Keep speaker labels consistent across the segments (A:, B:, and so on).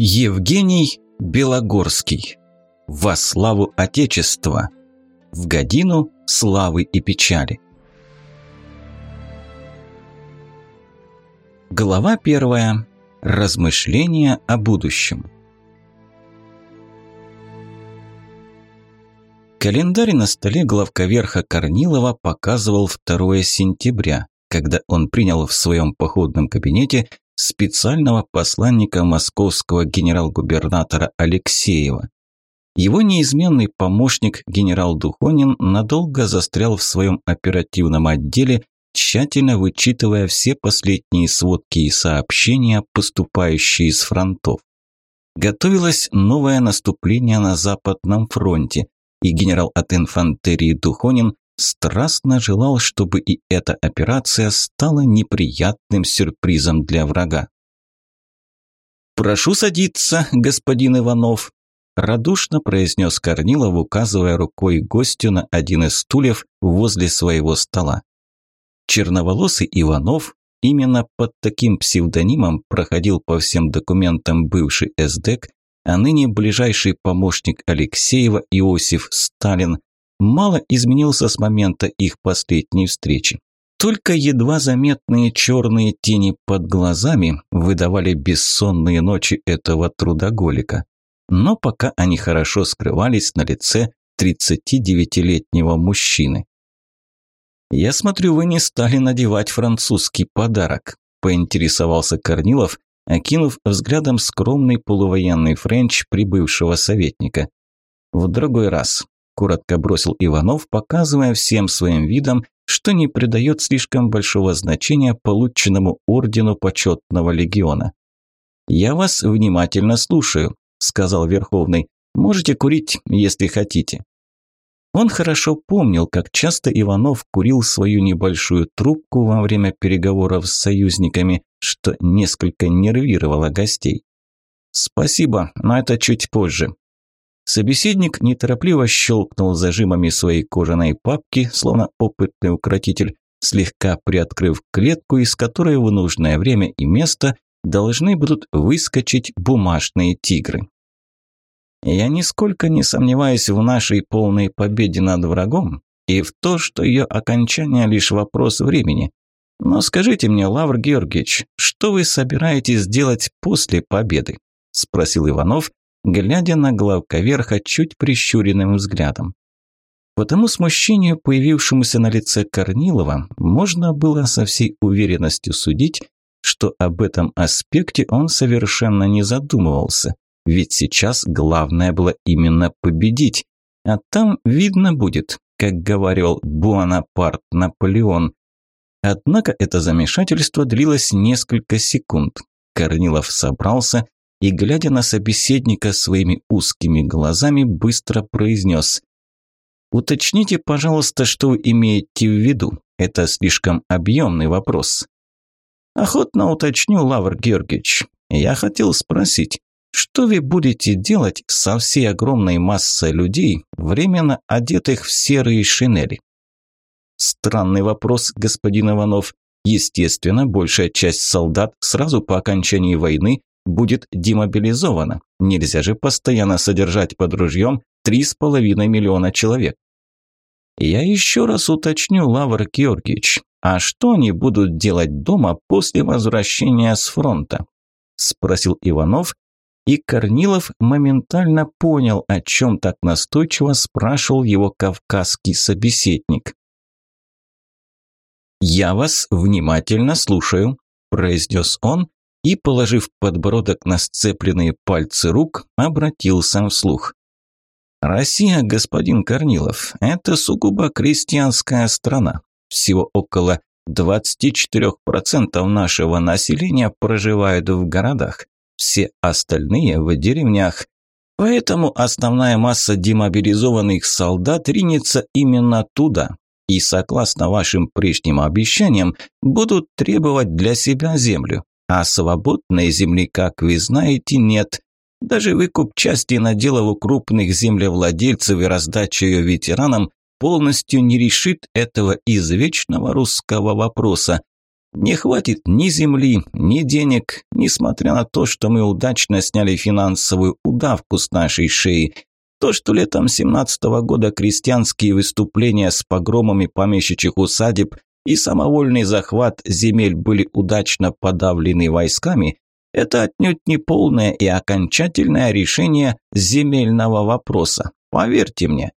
A: Евгений Белогорский. Во славу Отечества. В годину славы и печали. Глава первая. Размышления о будущем. Календарь на столе главковерха Корнилова показывал 2 сентября, когда он принял в своем походном кабинете специального посланника московского генерал-губернатора Алексеева. Его неизменный помощник генерал Духонин надолго застрял в своем оперативном отделе, тщательно вычитывая все последние сводки и сообщения, поступающие с фронтов. Готовилось новое наступление на Западном фронте, и генерал от инфантерии Духонин страстно желал, чтобы и эта операция стала неприятным сюрпризом для врага. «Прошу садиться, господин Иванов», – радушно произнес Корнилов, указывая рукой гостю на один из стульев возле своего стола. Черноволосый Иванов, именно под таким псевдонимом проходил по всем документам бывший СДЭК, а ныне ближайший помощник Алексеева Иосиф Сталин, мало изменился с момента их последней встречи. Только едва заметные черные тени под глазами выдавали бессонные ночи этого трудоголика. Но пока они хорошо скрывались на лице 39-летнего мужчины. «Я смотрю, вы не стали надевать французский подарок», – поинтересовался Корнилов, окинув взглядом скромный полувоенный френч прибывшего советника. «В другой раз коротко бросил Иванов, показывая всем своим видом, что не придает слишком большого значения полученному ордену почетного легиона. «Я вас внимательно слушаю», – сказал Верховный. «Можете курить, если хотите». Он хорошо помнил, как часто Иванов курил свою небольшую трубку во время переговоров с союзниками, что несколько нервировало гостей. «Спасибо, но это чуть позже. Собеседник неторопливо щелкнул зажимами своей кожаной папки, словно опытный укротитель, слегка приоткрыв клетку, из которой в нужное время и место должны будут выскочить бумажные тигры. Я нисколько не сомневаюсь в нашей полной победе над врагом и в то, что ее окончание лишь вопрос времени. Но скажите мне, Лавр Георгиевич, что вы собираетесь делать после победы? спросил Иванов, глядя на главковерха чуть прищуренным взглядом. По тому смущению, появившемуся на лице Корнилова, можно было со всей уверенностью судить, что об этом аспекте он совершенно не задумывался, ведь сейчас главное было именно победить, а там видно будет, как говорил Буанапарт Наполеон. Однако это замешательство длилось несколько секунд. Корнилов собрался и, глядя на собеседника своими узкими глазами, быстро произнес «Уточните, пожалуйста, что вы имеете в виду. Это слишком объемный вопрос». «Охотно уточню, Лавр Георгиевич. Я хотел спросить, что вы будете делать со всей огромной массой людей, временно одетых в серые шинели?» Странный вопрос, господин Иванов. Естественно, большая часть солдат сразу по окончании войны будет демобилизована. Нельзя же постоянно содержать под ружьем 3,5 миллиона человек. Я еще раз уточню, Лавр Георгиевич, а что они будут делать дома после возвращения с фронта? Спросил Иванов, и Корнилов моментально понял, о чем так настойчиво спрашивал его кавказский собеседник. «Я вас внимательно слушаю», – произнес он, и, положив подбородок на сцепленные пальцы рук, обратился вслух. «Россия, господин Корнилов, это сугубо крестьянская страна. Всего около 24% нашего населения проживают в городах, все остальные в деревнях. Поэтому основная масса демобилизованных солдат ринется именно туда. И согласно вашим прежним обещаниям, будут требовать для себя землю. А свободной земли, как вы знаете, нет. Даже выкуп части надела у крупных землевладельцев и раздача ее ветеранам полностью не решит этого извечного русского вопроса. Не хватит ни земли, ни денег, несмотря на то, что мы удачно сняли финансовую удавку с нашей шеи. То, что летом 17 -го года крестьянские выступления с погромами помещичьих усадеб и самовольный захват земель были удачно подавлены войсками, это отнюдь не полное и окончательное решение земельного вопроса. Поверьте мне.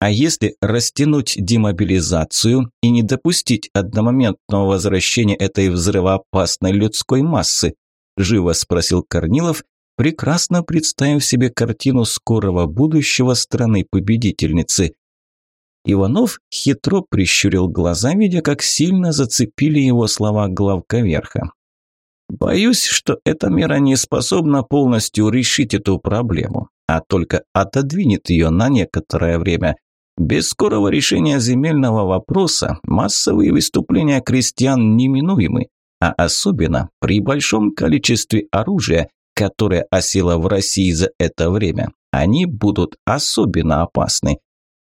A: А если растянуть демобилизацию и не допустить одномоментного возвращения этой взрывоопасной людской массы? Живо спросил Корнилов, прекрасно представив себе картину скорого будущего страны-победительницы. Иванов хитро прищурил глаза, видя, как сильно зацепили его слова главковерха. Боюсь, что эта мера не способна полностью решить эту проблему, а только отодвинет ее на некоторое время. Без скорого решения земельного вопроса массовые выступления крестьян неминуемы, а особенно при большом количестве оружия, которое осело в России за это время. Они будут особенно опасны.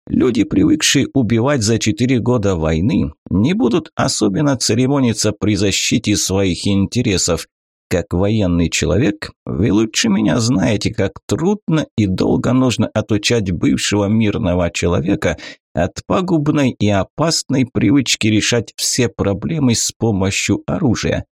A: Люди, привыкшие убивать за четыре года войны, не будут особенно церемониться при защите своих интересов. Как военный человек, вы лучше меня знаете, как трудно и долго нужно отучать бывшего мирного человека от пагубной и опасной привычки решать все проблемы с помощью оружия.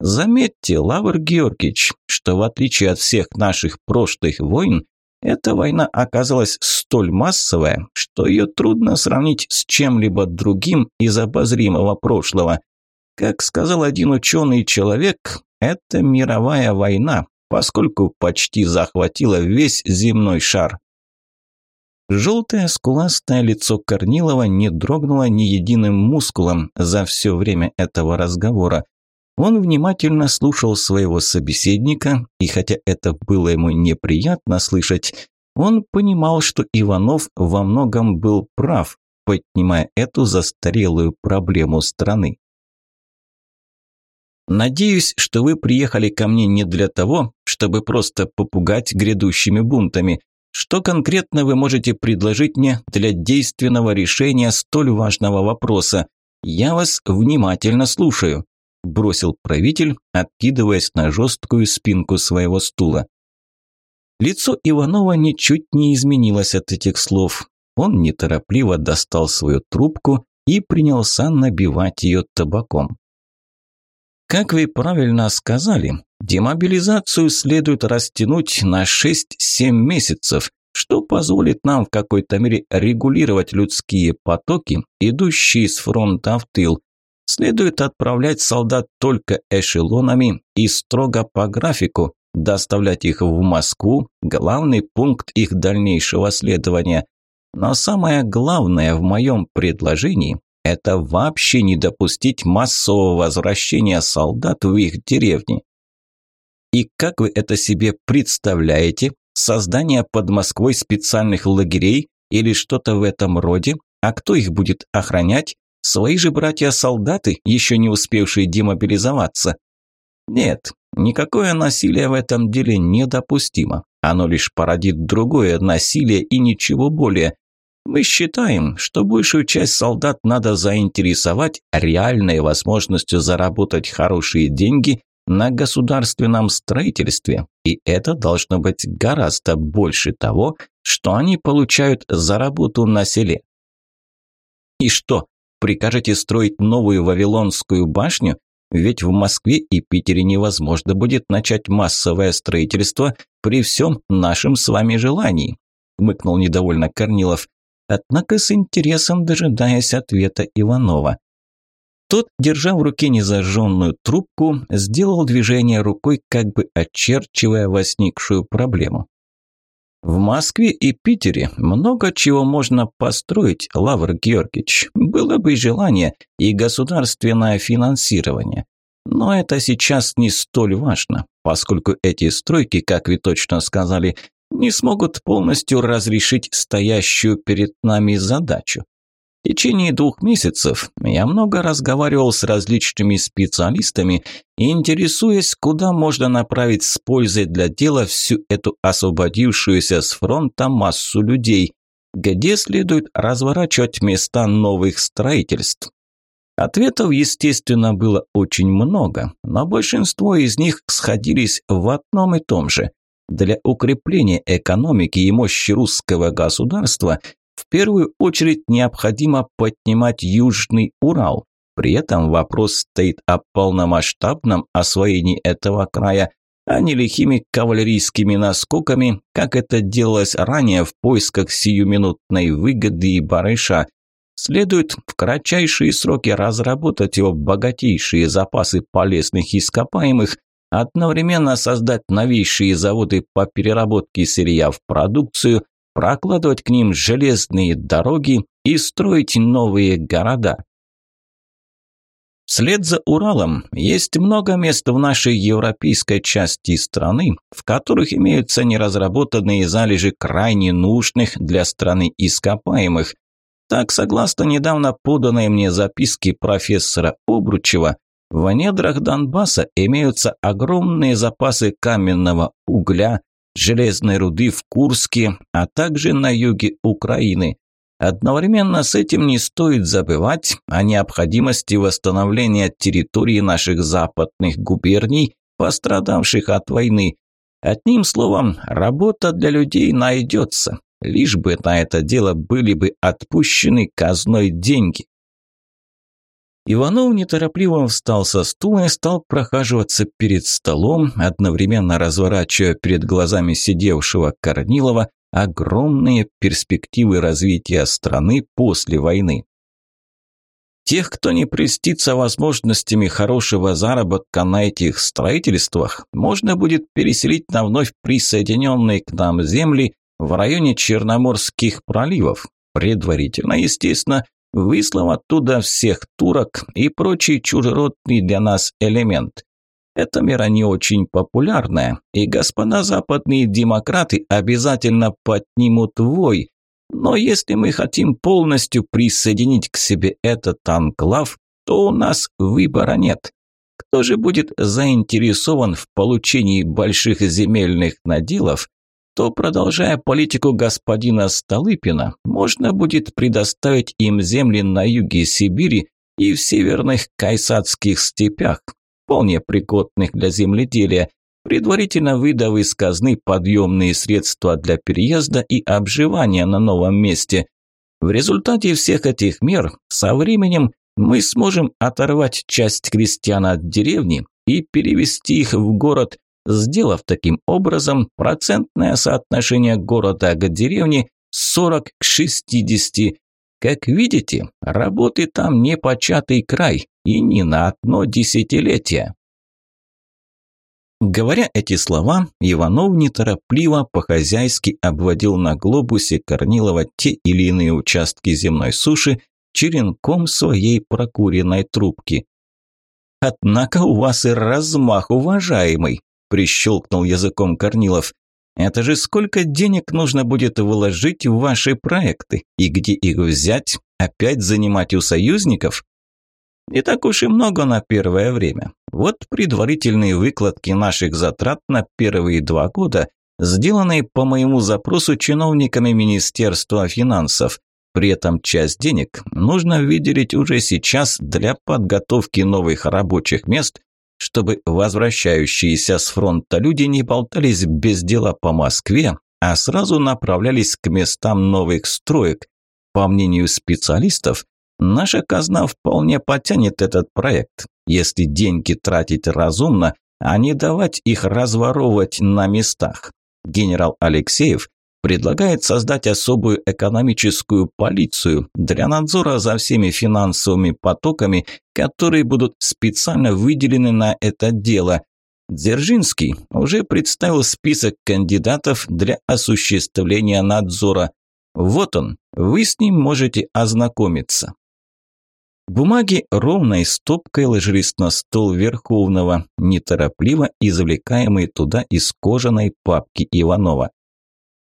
A: Заметьте, Лавр Георгиевич, что в отличие от всех наших прошлых войн, эта война оказалась столь массовая, что ее трудно сравнить с чем-либо другим из обозримого прошлого. Как сказал один ученый человек, это мировая война, поскольку почти захватила весь земной шар. Желтое скуластое лицо Корнилова не дрогнуло ни единым мускулом за все время этого разговора. Он внимательно слушал своего собеседника, и хотя это было ему неприятно слышать, он понимал, что Иванов во многом был прав, поднимая эту застарелую проблему страны. «Надеюсь, что вы приехали ко мне не для того, чтобы просто попугать грядущими бунтами. Что конкретно вы можете предложить мне для действенного решения столь важного вопроса? Я вас внимательно слушаю» бросил правитель, откидываясь на жесткую спинку своего стула. Лицо Иванова ничуть не изменилось от этих слов. Он неторопливо достал свою трубку и принялся набивать ее табаком. Как вы правильно сказали, демобилизацию следует растянуть на 6-7 месяцев, что позволит нам в какой-то мере регулировать людские потоки, идущие с фронта в тыл, следует отправлять солдат только эшелонами и строго по графику, доставлять их в Москву – главный пункт их дальнейшего следования. Но самое главное в моем предложении – это вообще не допустить массового возвращения солдат в их деревни. И как вы это себе представляете? Создание под Москвой специальных лагерей или что-то в этом роде? А кто их будет охранять? Свои же братья-солдаты, еще не успевшие демобилизоваться. Нет, никакое насилие в этом деле недопустимо. Оно лишь породит другое насилие и ничего более. Мы считаем, что большую часть солдат надо заинтересовать реальной возможностью заработать хорошие деньги на государственном строительстве, и это должно быть гораздо больше того, что они получают за работу на селе. И что, Прикажете строить новую Вавилонскую башню? Ведь в Москве и Питере невозможно будет начать массовое строительство при всем нашем с вами желании», – мыкнул недовольно Корнилов, однако с интересом дожидаясь ответа Иванова. Тот, держа в руке незажженную трубку, сделал движение рукой, как бы очерчивая возникшую проблему. В Москве и Питере много чего можно построить, Лавр Георгиевич. Было бы желание и государственное финансирование. Но это сейчас не столь важно, поскольку эти стройки, как вы точно сказали, не смогут полностью разрешить стоящую перед нами задачу. В течение двух месяцев я много разговаривал с различными специалистами, интересуясь, куда можно направить с пользой для дела всю эту освободившуюся с фронта массу людей, где следует разворачивать места новых строительств. Ответов, естественно, было очень много, но большинство из них сходились в одном и том же. Для укрепления экономики и мощи русского государства в первую очередь необходимо поднимать Южный Урал. При этом вопрос стоит о полномасштабном освоении этого края, а не лихими кавалерийскими наскоками, как это делалось ранее в поисках сиюминутной выгоды и барыша. Следует в кратчайшие сроки разработать его богатейшие запасы полезных ископаемых, одновременно создать новейшие заводы по переработке сырья в продукцию, прокладывать к ним железные дороги и строить новые города. Вслед за Уралом есть много мест в нашей европейской части страны, в которых имеются неразработанные залежи крайне нужных для страны ископаемых. Так, согласно недавно поданной мне записке профессора Обручева, в недрах Донбасса имеются огромные запасы каменного угля, железной руды в Курске, а также на юге Украины. Одновременно с этим не стоит забывать о необходимости восстановления территории наших западных губерний, пострадавших от войны. Одним словом, работа для людей найдется, лишь бы на это дело были бы отпущены казной деньги. Иванов неторопливо встал со стула и стал прохаживаться перед столом, одновременно разворачивая перед глазами сидевшего Корнилова огромные перспективы развития страны после войны. Тех, кто не престится возможностями хорошего заработка на этих строительствах, можно будет переселить на вновь присоединенные к нам земли в районе Черноморских проливов, предварительно, естественно, выслав оттуда всех турок и прочий чужеродный для нас элемент. Эта мера не очень популярная, и господа западные демократы обязательно поднимут вой. Но если мы хотим полностью присоединить к себе этот анклав, то у нас выбора нет. Кто же будет заинтересован в получении больших земельных наделов, то, продолжая политику господина Столыпина, можно будет предоставить им земли на юге Сибири и в северных Кайсадских степях, вполне пригодных для земледелия, предварительно выдав из казны подъемные средства для переезда и обживания на новом месте. В результате всех этих мер со временем мы сможем оторвать часть крестьян от деревни и перевести их в город, сделав таким образом процентное соотношение города к деревне 40 к 60. Как видите, работы там не початый край, и не на одно десятилетие. Говоря эти слова, Иванов неторопливо по-хозяйски обводил на глобусе Корнилова те или иные участки земной суши черенком своей прокуренной трубки. «Однако у вас и размах, уважаемый!» – прищелкнул языком Корнилов. «Это же сколько денег нужно будет вложить в ваши проекты? И где их взять? Опять занимать у союзников?» Не так уж и много на первое время. Вот предварительные выкладки наших затрат на первые два года, сделанные по моему запросу чиновниками Министерства финансов. При этом часть денег нужно выделить уже сейчас для подготовки новых рабочих мест, чтобы возвращающиеся с фронта люди не болтались без дела по Москве, а сразу направлялись к местам новых строек. По мнению специалистов, Наша казна вполне потянет этот проект, если деньги тратить разумно, а не давать их разворовывать на местах. Генерал Алексеев предлагает создать особую экономическую полицию для надзора за всеми финансовыми потоками, которые будут специально выделены на это дело. Дзержинский уже представил список кандидатов для осуществления надзора. Вот он, вы с ним можете ознакомиться. Бумаги ровной стопкой ложились на стол Верховного, неторопливо извлекаемые туда из кожаной папки Иванова.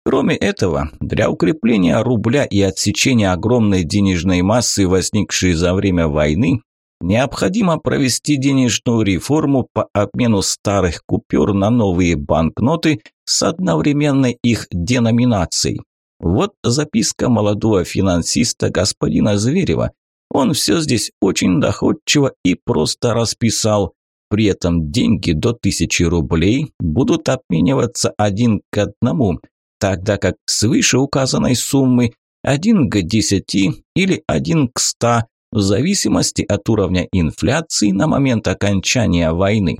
A: Кроме этого, для укрепления рубля и отсечения огромной денежной массы, возникшей за время войны, необходимо провести денежную реформу по обмену старых купюр на новые банкноты с одновременной их деноминацией. Вот записка молодого финансиста господина Зверева, Он все здесь очень доходчиво и просто расписал. При этом деньги до тысячи рублей будут обмениваться один к одному, тогда как свыше указанной суммы один к десяти или один к ста, в зависимости от уровня инфляции на момент окончания войны.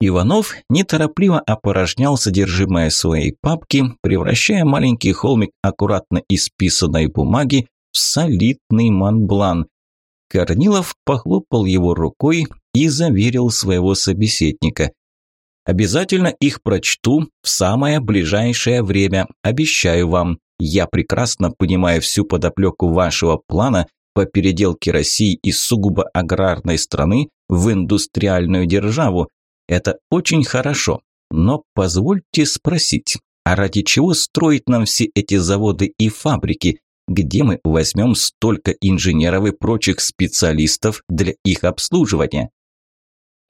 A: Иванов неторопливо опорожнял содержимое своей папки, превращая маленький холмик аккуратно исписанной бумаги в солидный манблан. Корнилов похлопал его рукой и заверил своего собеседника. «Обязательно их прочту в самое ближайшее время, обещаю вам. Я прекрасно понимаю всю подоплеку вашего плана по переделке России из сугубо аграрной страны в индустриальную державу. Это очень хорошо, но позвольте спросить, а ради чего строить нам все эти заводы и фабрики? Где мы возьмем столько инженеров и прочих специалистов для их обслуживания?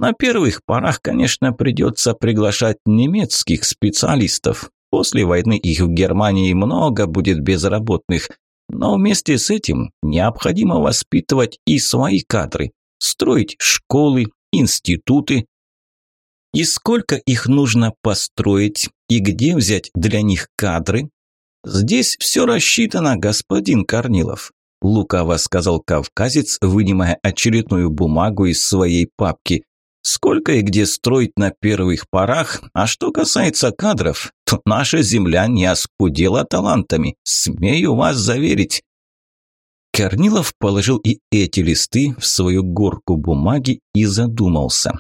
A: На первых порах, конечно, придется приглашать немецких специалистов. После войны их в Германии много будет безработных. Но вместе с этим необходимо воспитывать и свои кадры, строить школы, институты. И сколько их нужно построить, и где взять для них кадры? Здесь все рассчитано, господин Корнилов. Лукаво сказал кавказец, вынимая очередную бумагу из своей папки. Сколько и где строить на первых порах, а что касается кадров, то наша земля не оскудела талантами, смею вас заверить. Корнилов положил и эти листы в свою горку бумаги и задумался.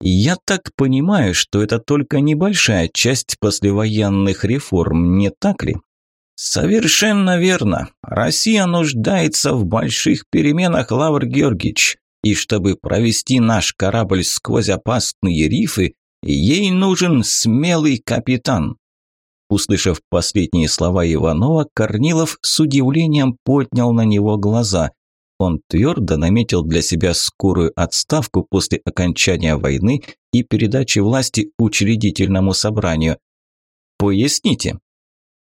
A: «Я так понимаю, что это только небольшая часть послевоенных реформ, не так ли?» «Совершенно верно. Россия нуждается в больших переменах, Лавр Георгиевич. И чтобы провести наш корабль сквозь опасные рифы, ей нужен смелый капитан. Услышав последние слова Иванова, Корнилов с удивлением поднял на него глаза. Он твердо наметил для себя скорую отставку после окончания войны и передачи власти учредительному собранию. «Поясните»,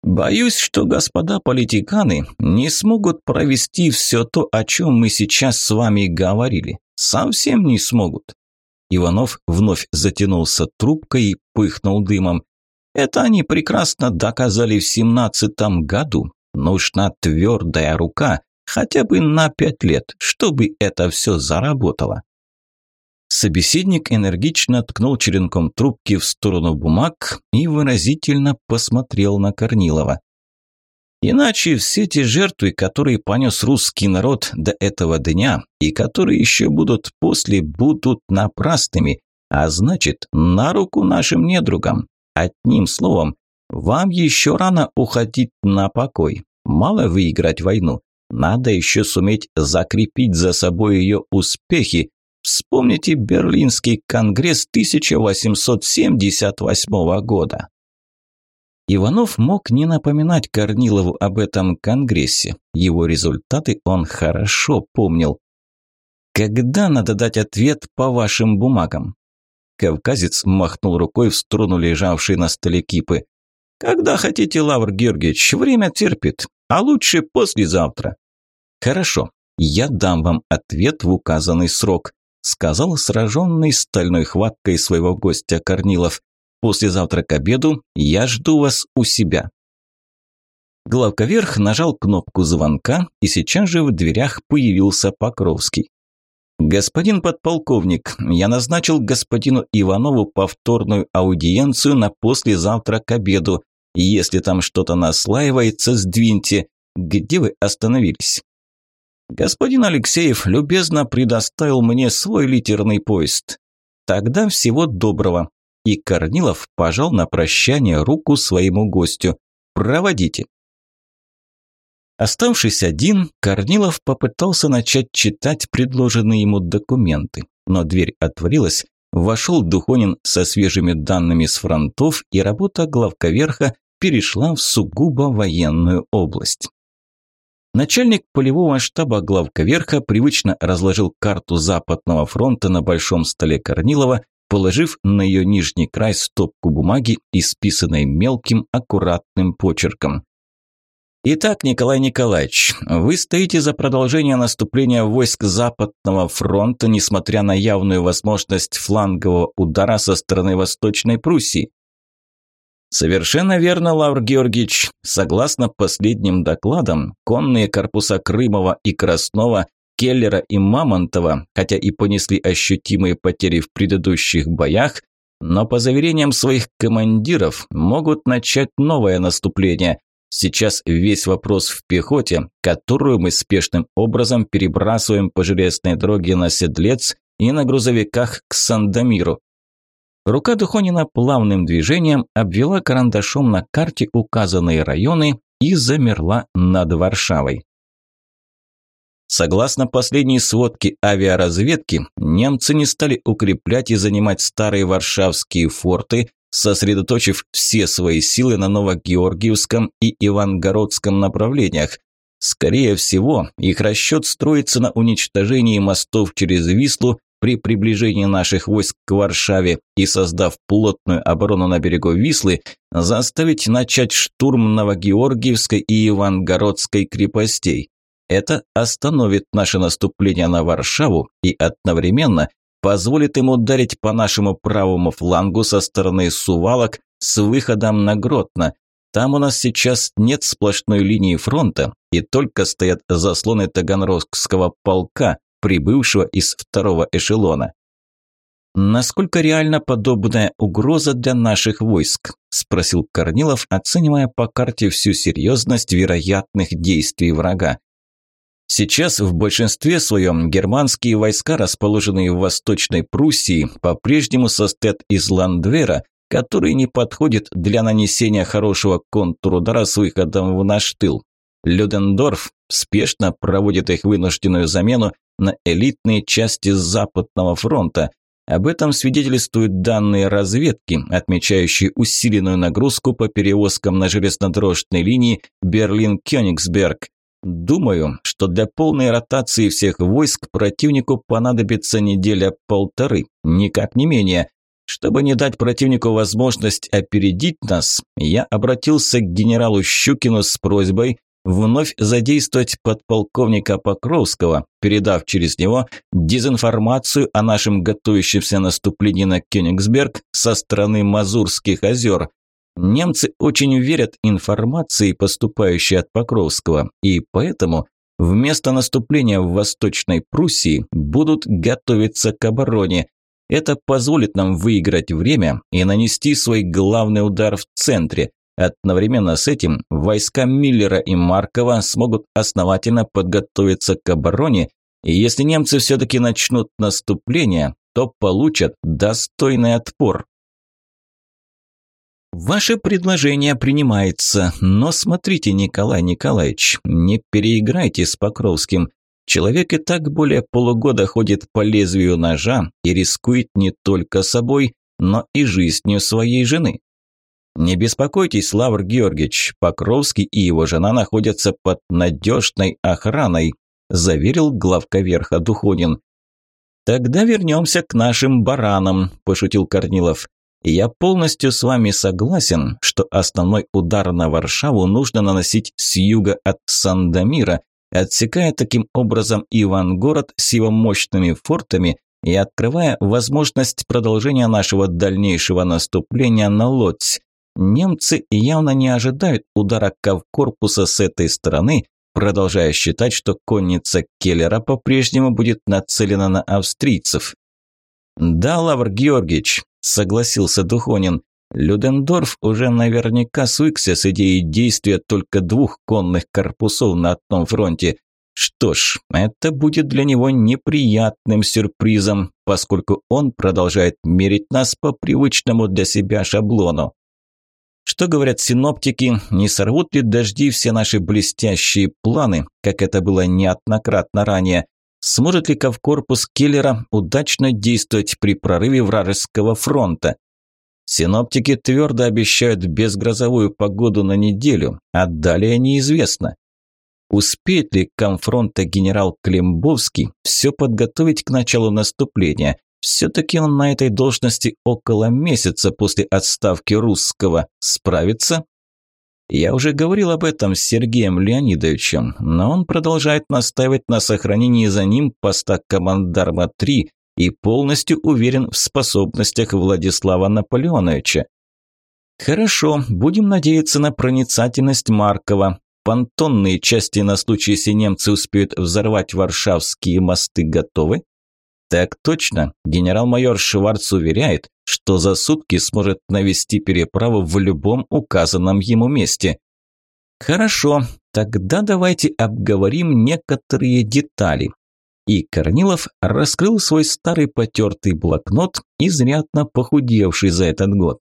A: Боюсь, что господа политиканы не смогут провести все то, о чем мы сейчас с вами говорили. Совсем не смогут. Иванов вновь затянулся трубкой и пыхнул дымом. Это они прекрасно доказали в семнадцатом году. Нужна твердая рука, хотя бы на пять лет, чтобы это все заработало. Собеседник энергично ткнул черенком трубки в сторону бумаг и выразительно посмотрел на Корнилова. Иначе все те жертвы, которые понес русский народ до этого дня и которые еще будут после, будут напрасными, а значит, на руку нашим недругам. Одним словом, вам еще рано уходить на покой. Мало выиграть войну. Надо еще суметь закрепить за собой ее успехи, Вспомните Берлинский конгресс 1878 года. Иванов мог не напоминать Корнилову об этом конгрессе. Его результаты он хорошо помнил. «Когда надо дать ответ по вашим бумагам?» Кавказец махнул рукой в сторону лежавшей на столе кипы. «Когда хотите, Лавр Георгиевич, время терпит, а лучше послезавтра». «Хорошо, я дам вам ответ в указанный срок сказал сраженный стальной хваткой своего гостя Корнилов. «Послезавтра к обеду я жду вас у себя». Главковерх нажал кнопку звонка, и сейчас же в дверях появился Покровский. «Господин подполковник, я назначил господину Иванову повторную аудиенцию на послезавтра к обеду. Если там что-то наслаивается, сдвиньте. Где вы остановились?» Господин Алексеев любезно предоставил мне свой литерный поезд. Тогда всего доброго. И Корнилов пожал на прощание руку своему гостю. Проводите. Оставшись один, Корнилов попытался начать читать предложенные ему документы, но дверь отворилась, вошел Духонин со свежими данными с фронтов, и работа главковерха перешла в сугубо военную область. Начальник полевого штаба главковерха привычно разложил карту Западного фронта на большом столе Корнилова, положив на ее нижний край стопку бумаги, исписанной мелким аккуратным почерком. Итак, Николай Николаевич, вы стоите за продолжение наступления войск Западного фронта, несмотря на явную возможность флангового удара со стороны Восточной Пруссии. Совершенно верно, Лавр Георгиевич. Согласно последним докладам, конные корпуса Крымова и Краснова, Келлера и Мамонтова, хотя и понесли ощутимые потери в предыдущих боях, но по заверениям своих командиров могут начать новое наступление. Сейчас весь вопрос в пехоте, которую мы спешным образом перебрасываем по железной дороге на Седлец и на грузовиках к Сандомиру. Рука Духонина плавным движением обвела карандашом на карте указанные районы и замерла над Варшавой. Согласно последней сводке авиаразведки, немцы не стали укреплять и занимать старые варшавские форты, сосредоточив все свои силы на Новогеоргиевском и Ивангородском направлениях. Скорее всего, их расчет строится на уничтожении мостов через Вислу при приближении наших войск к Варшаве и создав плотную оборону на берегу Вислы, заставить начать штурм Новогеоргиевской и Ивангородской крепостей. Это остановит наше наступление на Варшаву и одновременно позволит им ударить по нашему правому флангу со стороны Сувалок с выходом на Гротно. Там у нас сейчас нет сплошной линии фронта и только стоят заслоны Таганрогского полка, прибывшего из второго эшелона. «Насколько реальна подобная угроза для наших войск?» – спросил Корнилов, оценивая по карте всю серьезность вероятных действий врага. Сейчас в большинстве своем германские войска, расположенные в Восточной Пруссии, по-прежнему состоят из ландвера, который не подходит для нанесения хорошего контрудара с выходом в наш тыл. Людендорф спешно проводит их вынужденную замену на элитные части Западного фронта. Об этом свидетельствуют данные разведки, отмечающие усиленную нагрузку по перевозкам на железнодорожной линии Берлин-Кёнигсберг. Думаю, что для полной ротации всех войск противнику понадобится неделя-полторы, никак не менее. Чтобы не дать противнику возможность опередить нас, я обратился к генералу Щукину с просьбой вновь задействовать подполковника Покровского, передав через него дезинформацию о нашем готовящемся наступлении на Кёнигсберг со стороны Мазурских озер. Немцы очень верят информации, поступающей от Покровского, и поэтому вместо наступления в Восточной Пруссии будут готовиться к обороне. Это позволит нам выиграть время и нанести свой главный удар в центре, Одновременно с этим войска Миллера и Маркова смогут основательно подготовиться к обороне, и если немцы все-таки начнут наступление, то получат достойный отпор. Ваше предложение принимается, но смотрите, Николай Николаевич, не переиграйте с Покровским. Человек и так более полугода ходит по лезвию ножа и рискует не только собой, но и жизнью своей жены. «Не беспокойтесь, Лавр Георгиевич, Покровский и его жена находятся под надежной охраной», заверил главка верха Духонин. «Тогда вернемся к нашим баранам», – пошутил Корнилов. «Я полностью с вами согласен, что основной удар на Варшаву нужно наносить с юга от Сандомира, отсекая таким образом Ивангород с его мощными фортами и открывая возможность продолжения нашего дальнейшего наступления на Лодзь. Немцы явно не ожидают удара корпуса с этой стороны, продолжая считать, что конница Келлера по-прежнему будет нацелена на австрийцев. «Да, Лавр Георгиевич», – согласился Духонин, – Людендорф уже наверняка свыкся с идеей действия только двух конных корпусов на одном фронте. Что ж, это будет для него неприятным сюрпризом, поскольку он продолжает мерить нас по привычному для себя шаблону. Что говорят синоптики, не сорвут ли дожди все наши блестящие планы, как это было неоднократно ранее? Сможет ли Ковкорпус Келлера удачно действовать при прорыве вражеского фронта? Синоптики твердо обещают безгрозовую погоду на неделю, а далее неизвестно. Успеет ли конфронта генерал Климбовский все подготовить к началу наступления? Все-таки он на этой должности около месяца после отставки русского. Справится? Я уже говорил об этом с Сергеем Леонидовичем, но он продолжает настаивать на сохранении за ним поста командарма-3 и полностью уверен в способностях Владислава Наполеоновича. Хорошо, будем надеяться на проницательность Маркова. Понтонные части на случай, если немцы успеют взорвать варшавские мосты, готовы? Так точно. Генерал-майор Шварц уверяет, что за сутки сможет навести переправу в любом указанном ему месте. Хорошо, тогда давайте обговорим некоторые детали. И Корнилов раскрыл свой старый потертый блокнот, изрядно похудевший за этот год.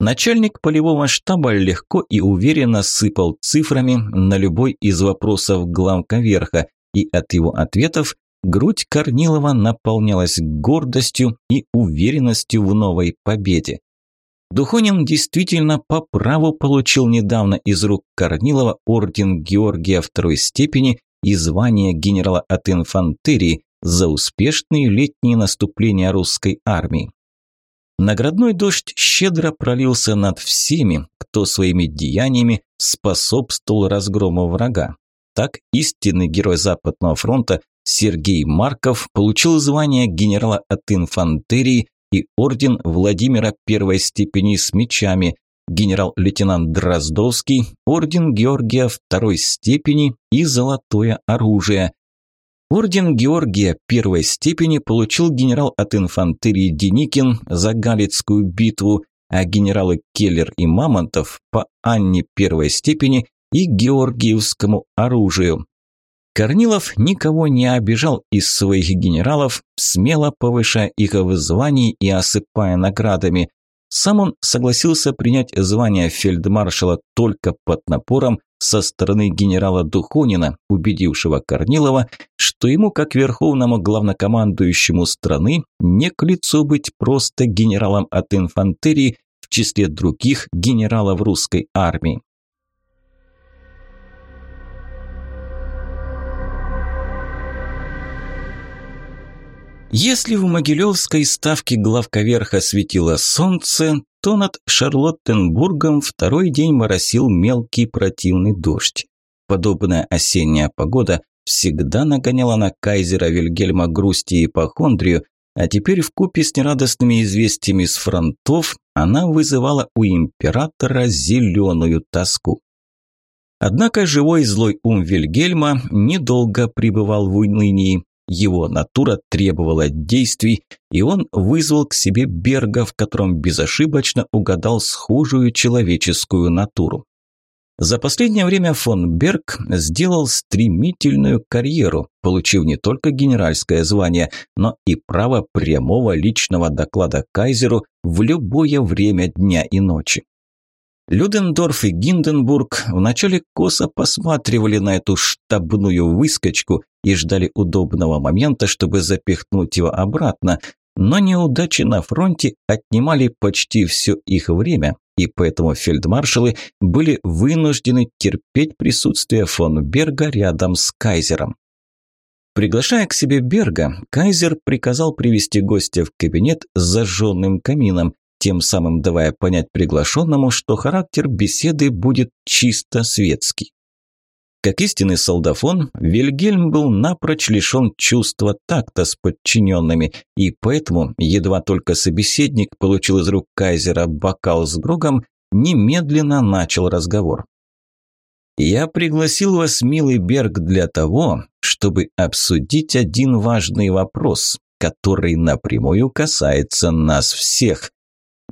A: Начальник полевого штаба легко и уверенно сыпал цифрами на любой из вопросов главковерха, и от его ответов грудь Корнилова наполнялась гордостью и уверенностью в новой победе. Духонин действительно по праву получил недавно из рук Корнилова орден Георгия второй степени и звание генерала от инфантерии за успешные летние наступления русской армии. Наградной дождь щедро пролился над всеми, кто своими деяниями способствовал разгрому врага. Так истинный герой Западного фронта Сергей Марков получил звание генерала от инфантерии и орден Владимира первой степени с мечами, генерал-лейтенант Дроздовский, орден Георгия второй степени и золотое оружие. Орден Георгия первой степени получил генерал от инфантерии Деникин за Галицкую битву, а генералы Келлер и Мамонтов по Анне первой степени и Георгиевскому оружию. Корнилов никого не обижал из своих генералов, смело повышая их в звании и осыпая наградами. Сам он согласился принять звание фельдмаршала только под напором со стороны генерала Духонина, убедившего Корнилова, что ему, как верховному главнокомандующему страны, не к лицу быть просто генералом от инфантерии в числе других генералов русской армии. Если в Могилевской ставке главковерха светило солнце, то над Шарлоттенбургом второй день моросил мелкий противный дождь. Подобная осенняя погода всегда нагоняла на кайзера Вильгельма грусти и ипохондрию, а теперь в купе с нерадостными известиями с фронтов она вызывала у императора зеленую тоску. Однако живой злой ум Вильгельма недолго пребывал в унынии. Его натура требовала действий, и он вызвал к себе Берга, в котором безошибочно угадал схожую человеческую натуру. За последнее время фон Берг сделал стремительную карьеру, получив не только генеральское звание, но и право прямого личного доклада кайзеру в любое время дня и ночи. Людендорф и Гинденбург вначале косо посматривали на эту штабную выскочку и ждали удобного момента, чтобы запихнуть его обратно, но неудачи на фронте отнимали почти все их время, и поэтому фельдмаршалы были вынуждены терпеть присутствие фон Берга рядом с кайзером. Приглашая к себе Берга, кайзер приказал привести гостя в кабинет с зажженным камином, тем самым давая понять приглашенному, что характер беседы будет чисто светский. Как истинный солдафон, Вильгельм был напрочь лишен чувства такта с подчиненными, и поэтому, едва только собеседник получил из рук кайзера бокал с другом, немедленно начал разговор. «Я пригласил вас, милый Берг, для того, чтобы обсудить один важный вопрос, который напрямую касается нас всех»,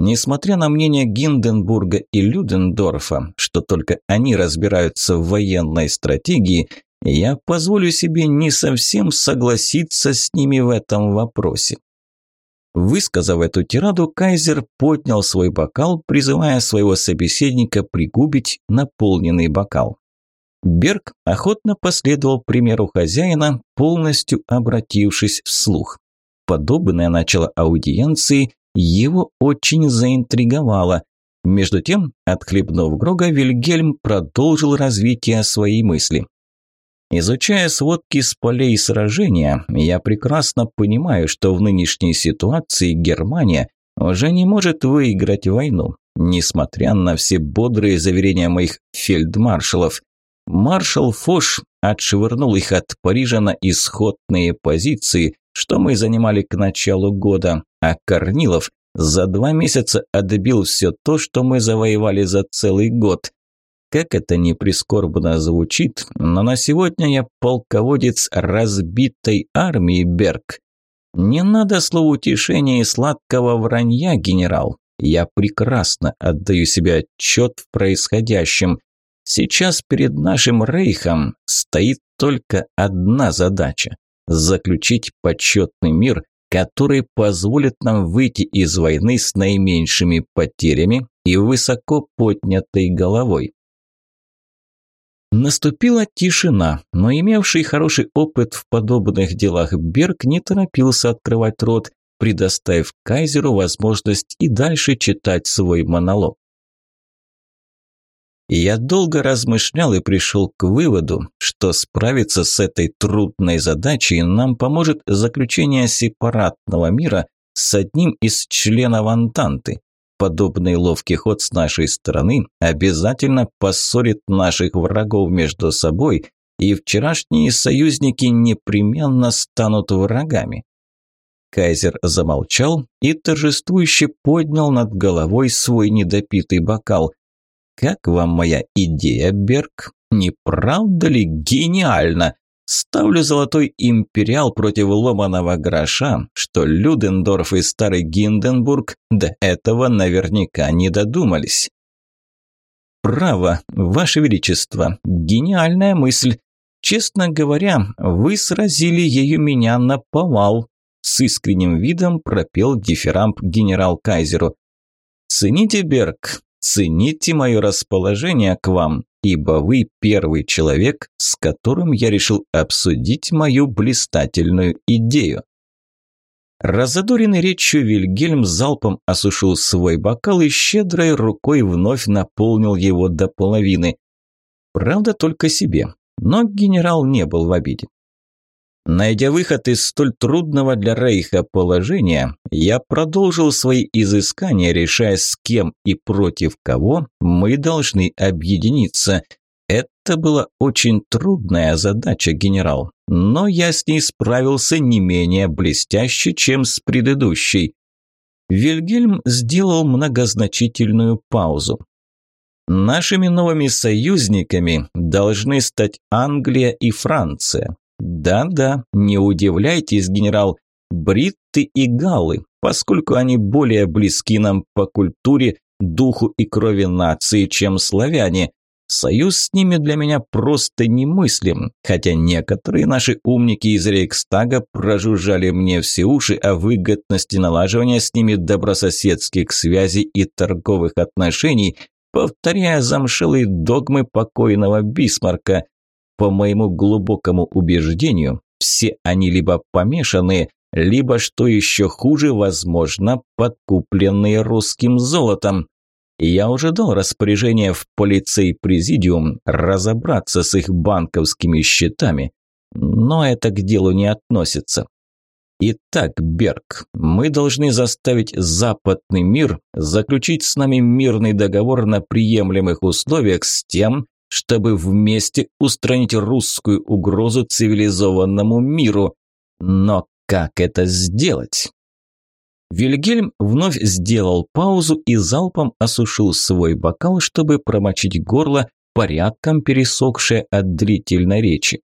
A: Несмотря на мнение Гинденбурга и Людендорфа, что только они разбираются в военной стратегии, я позволю себе не совсем согласиться с ними в этом вопросе. Высказав эту тираду, кайзер поднял свой бокал, призывая своего собеседника пригубить наполненный бокал. Берг охотно последовал примеру хозяина, полностью обратившись вслух. Подобное начало аудиенции его очень заинтриговало. Между тем, отхлебнув Грога, Вильгельм продолжил развитие своей мысли. Изучая сводки с полей сражения, я прекрасно понимаю, что в нынешней ситуации Германия уже не может выиграть войну. несмотря на все бодрые заверения моих фельдмаршалов. Маршал Фош отшвырнул их от Парижа на исходные позиции, что мы занимали к началу года, а Корнилов за два месяца отбил все то, что мы завоевали за целый год. Как это не прискорбно звучит, но на сегодня я полководец разбитой армии Берг. Не надо словоутешения и сладкого вранья, генерал. Я прекрасно отдаю себе отчет в происходящем. Сейчас перед нашим рейхом стоит только одна задача – заключить почетный мир, который позволит нам выйти из войны с наименьшими потерями и высоко поднятой головой. Наступила тишина, но имевший хороший опыт в подобных делах Берг не торопился открывать рот, предоставив кайзеру возможность и дальше читать свой монолог. Я долго размышлял и пришел к выводу, что справиться с этой трудной задачей нам поможет заключение сепаратного мира с одним из членов Антанты. Подобный ловкий ход с нашей стороны обязательно поссорит наших врагов между собой, и вчерашние союзники непременно станут врагами. Кайзер замолчал и торжествующе поднял над головой свой недопитый бокал. «Как вам моя идея, Берг? Не правда ли гениально? Ставлю золотой империал против ломаного гроша, что Людендорф и старый Гинденбург до этого наверняка не додумались. Право, Ваше Величество, гениальная мысль. Честно говоря, вы сразили ею меня на повал. С искренним видом пропел дифирамб генерал Кайзеру. Цените, Берг, цените мое расположение к вам ибо вы первый человек, с которым я решил обсудить мою блистательную идею. Разодоренный речью Вильгельм залпом осушил свой бокал и щедрой рукой вновь наполнил его до половины. Правда, только себе, но генерал не был в обиде. Найдя выход из столь трудного для Рейха положения, я продолжил свои изыскания, решая, с кем и против кого мы должны объединиться. Это была очень трудная задача, генерал, но я с ней справился не менее блестяще, чем с предыдущей. Вильгельм сделал многозначительную паузу. Нашими новыми союзниками должны стать Англия и Франция. Да-да, не удивляйтесь, генерал, бритты и галлы, поскольку они более близки нам по культуре, духу и крови нации, чем славяне. Союз с ними для меня просто немыслим, хотя некоторые наши умники из Рейхстага прожужжали мне все уши о выгодности налаживания с ними добрососедских связей и торговых отношений, повторяя замшелые догмы покойного Бисмарка – по моему глубокому убеждению, все они либо помешанные, либо, что еще хуже, возможно, подкупленные русским золотом. Я уже дал распоряжение в полицей-президиум разобраться с их банковскими счетами, но это к делу не относится. Итак, Берг, мы должны заставить западный мир заключить с нами мирный договор на приемлемых условиях с тем, чтобы вместе устранить русскую угрозу цивилизованному миру. Но как это сделать? Вильгельм вновь сделал паузу и залпом осушил свой бокал, чтобы промочить горло, порядком пересохшее от длительной речи.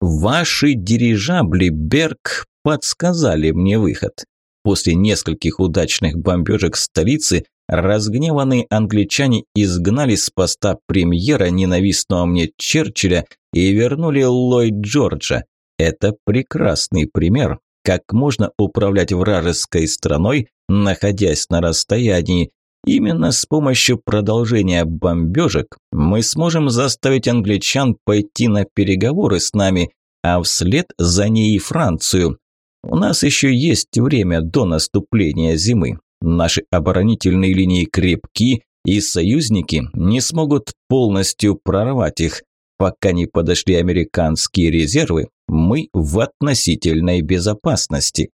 A: «Ваши дирижабли, Берг, подсказали мне выход. После нескольких удачных бомбежек столицы Разгневанные англичане изгнали с поста премьера ненавистного мне Черчилля и вернули Ллойд Джорджа. Это прекрасный пример, как можно управлять вражеской страной, находясь на расстоянии. Именно с помощью продолжения бомбежек мы сможем заставить англичан пойти на переговоры с нами, а вслед за ней и Францию. У нас еще есть время до наступления зимы. Наши оборонительные линии крепки, и союзники не смогут полностью прорвать их. Пока не подошли американские резервы, мы в относительной безопасности.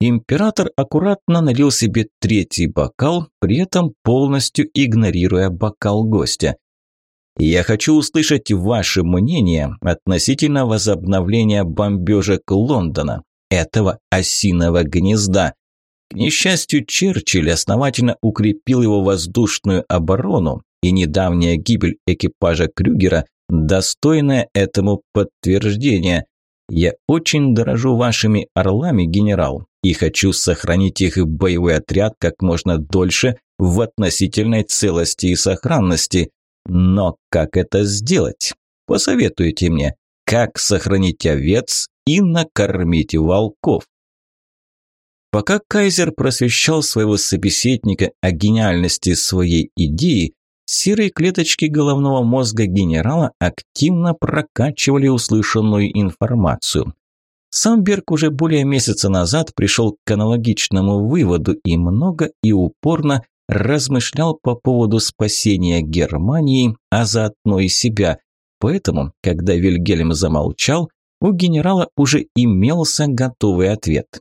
A: Император аккуратно налил себе третий бокал, при этом полностью игнорируя бокал гостя. «Я хочу услышать ваше мнение относительно возобновления бомбежек Лондона, этого осиного гнезда. К несчастью, Черчилль основательно укрепил его воздушную оборону, и недавняя гибель экипажа Крюгера – достойное этому подтверждение. Я очень дорожу вашими орлами, генерал, и хочу сохранить их боевой отряд как можно дольше в относительной целости и сохранности. Но как это сделать? Посоветуйте мне, как сохранить овец и накормить волков? Пока Кайзер просвещал своего собеседника о гениальности своей идеи, серые клеточки головного мозга генерала активно прокачивали услышанную информацию. Сам Берг уже более месяца назад пришел к аналогичному выводу и много и упорно размышлял по поводу спасения Германии, а заодно и себя. Поэтому, когда Вильгельм замолчал, у генерала уже имелся готовый ответ.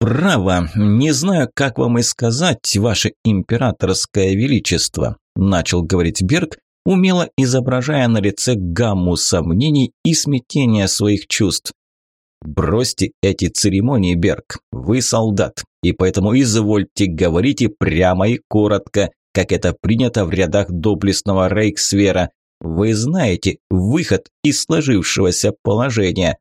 A: «Право, не знаю, как вам и сказать, ваше императорское величество», начал говорить Берг, умело изображая на лице гамму сомнений и смятения своих чувств. «Бросьте эти церемонии, Берг, вы солдат, и поэтому извольте говорите прямо и коротко, как это принято в рядах доблестного Рейксвера. Вы знаете выход из сложившегося положения».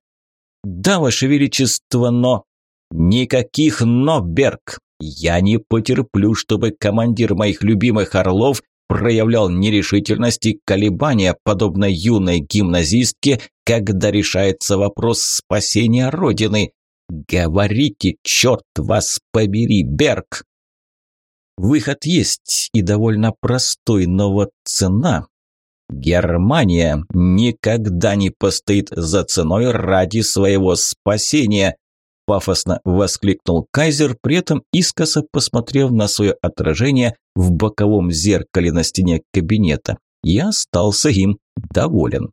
A: «Да, ваше величество, но...» «Никаких «но», Берг! Я не потерплю, чтобы командир моих любимых орлов проявлял нерешительность и колебания, подобно юной гимназистке, когда решается вопрос спасения Родины. Говорите, черт вас побери, Берг! Выход есть и довольно простой, но вот цена. Германия никогда не постоит за ценой ради своего спасения пафосно воскликнул Кайзер, при этом искоса посмотрев на свое отражение в боковом зеркале на стене кабинета. Я остался им доволен.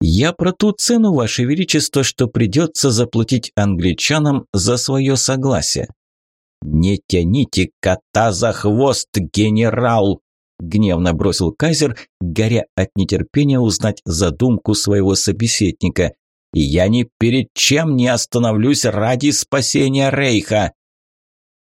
A: «Я про ту цену, Ваше Величество, что придется заплатить англичанам за свое согласие». «Не тяните кота за хвост, генерал!» гневно бросил Кайзер, горя от нетерпения узнать задумку своего собеседника и я ни перед чем не остановлюсь ради спасения Рейха.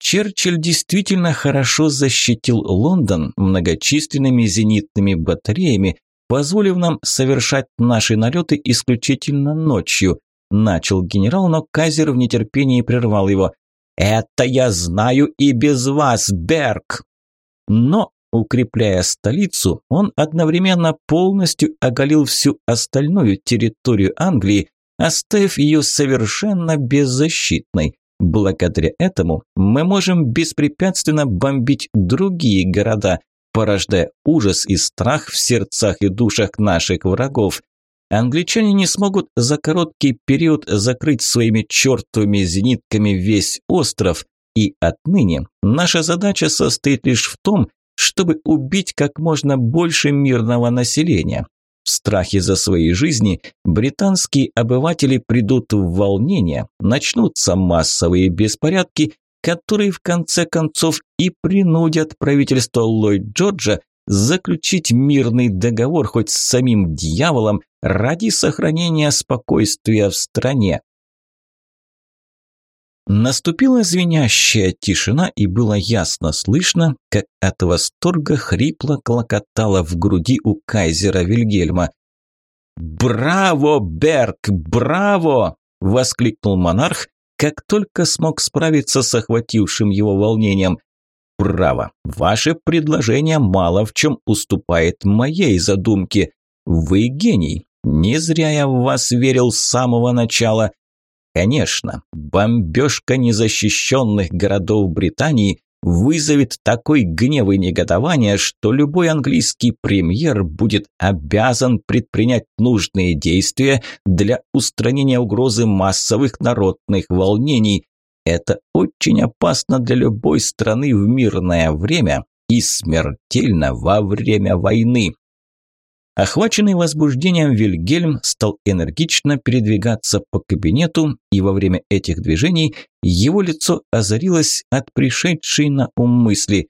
A: Черчилль действительно хорошо защитил Лондон многочисленными зенитными батареями, позволив нам совершать наши налеты исключительно ночью. Начал генерал, но Казер в нетерпении прервал его. «Это я знаю и без вас, Берг!» Но, укрепляя столицу, он одновременно полностью оголил всю остальную территорию Англии, оставив ее совершенно беззащитной. Благодаря этому мы можем беспрепятственно бомбить другие города, порождая ужас и страх в сердцах и душах наших врагов. Англичане не смогут за короткий период закрыть своими чертовыми зенитками весь остров, и отныне наша задача состоит лишь в том, чтобы убить как можно больше мирного населения. В страхе за свои жизни британские обыватели придут в волнение, начнутся массовые беспорядки, которые в конце концов и принудят правительство Ллойд Джорджа заключить мирный договор хоть с самим дьяволом ради сохранения спокойствия в стране. Наступила звенящая тишина, и было ясно слышно, как от восторга хрипло клокотало в груди у кайзера Вильгельма. «Браво, Берг, браво!» – воскликнул монарх, как только смог справиться с охватившим его волнением. «Браво! Ваше предложение мало в чем уступает моей задумке. Вы гений. Не зря я в вас верил с самого начала. Конечно, бомбежка незащищенных городов Британии вызовет такой гнев и негодование, что любой английский премьер будет обязан предпринять нужные действия для устранения угрозы массовых народных волнений. Это очень опасно для любой страны в мирное время и смертельно во время войны. Охваченный возбуждением Вильгельм стал энергично передвигаться по кабинету, и во время этих движений его лицо озарилось от пришедшей на ум мысли.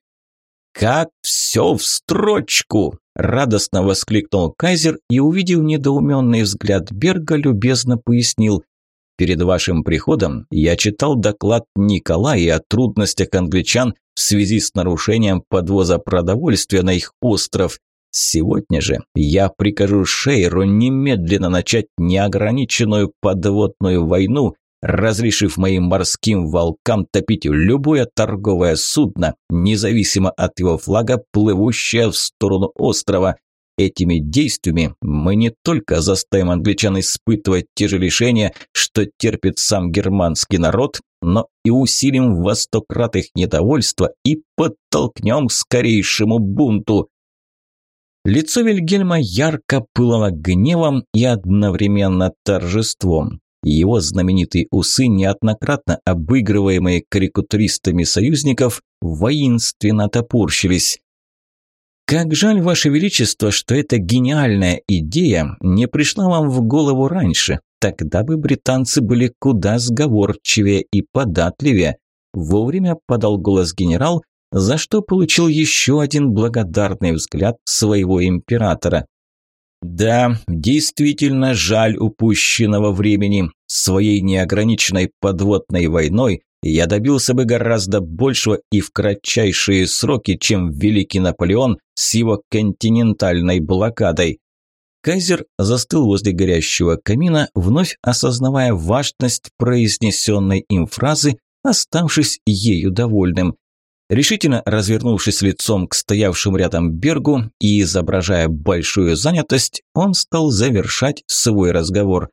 A: «Как все в строчку!» – радостно воскликнул Кайзер и, увидев недоуменный взгляд Берга, любезно пояснил. «Перед вашим приходом я читал доклад Николая о трудностях англичан в связи с нарушением подвоза продовольствия на их остров. Сегодня же я прикажу Шейру немедленно начать неограниченную подводную войну, разрешив моим морским волкам топить любое торговое судно, независимо от его флага, плывущее в сторону острова. Этими действиями мы не только заставим англичан испытывать те же лишения, что терпит сам германский народ, но и усилим в сто их недовольство и подтолкнем к скорейшему бунту. Лицо Вильгельма ярко пылало гневом и одновременно торжеством. Его знаменитые усы, неоднократно обыгрываемые карикатуристами союзников, воинственно топорщились. «Как жаль, Ваше Величество, что эта гениальная идея не пришла вам в голову раньше. Тогда бы британцы были куда сговорчивее и податливее», – вовремя подал голос генерал, за что получил еще один благодарный взгляд своего императора. Да, действительно жаль упущенного времени. Своей неограниченной подводной войной я добился бы гораздо большего и в кратчайшие сроки, чем Великий Наполеон с его континентальной блокадой. Кайзер застыл возле горящего камина, вновь осознавая важность произнесенной им фразы, оставшись ею довольным. Решительно развернувшись лицом к стоявшему рядом Бергу и изображая большую занятость, он стал завершать свой разговор.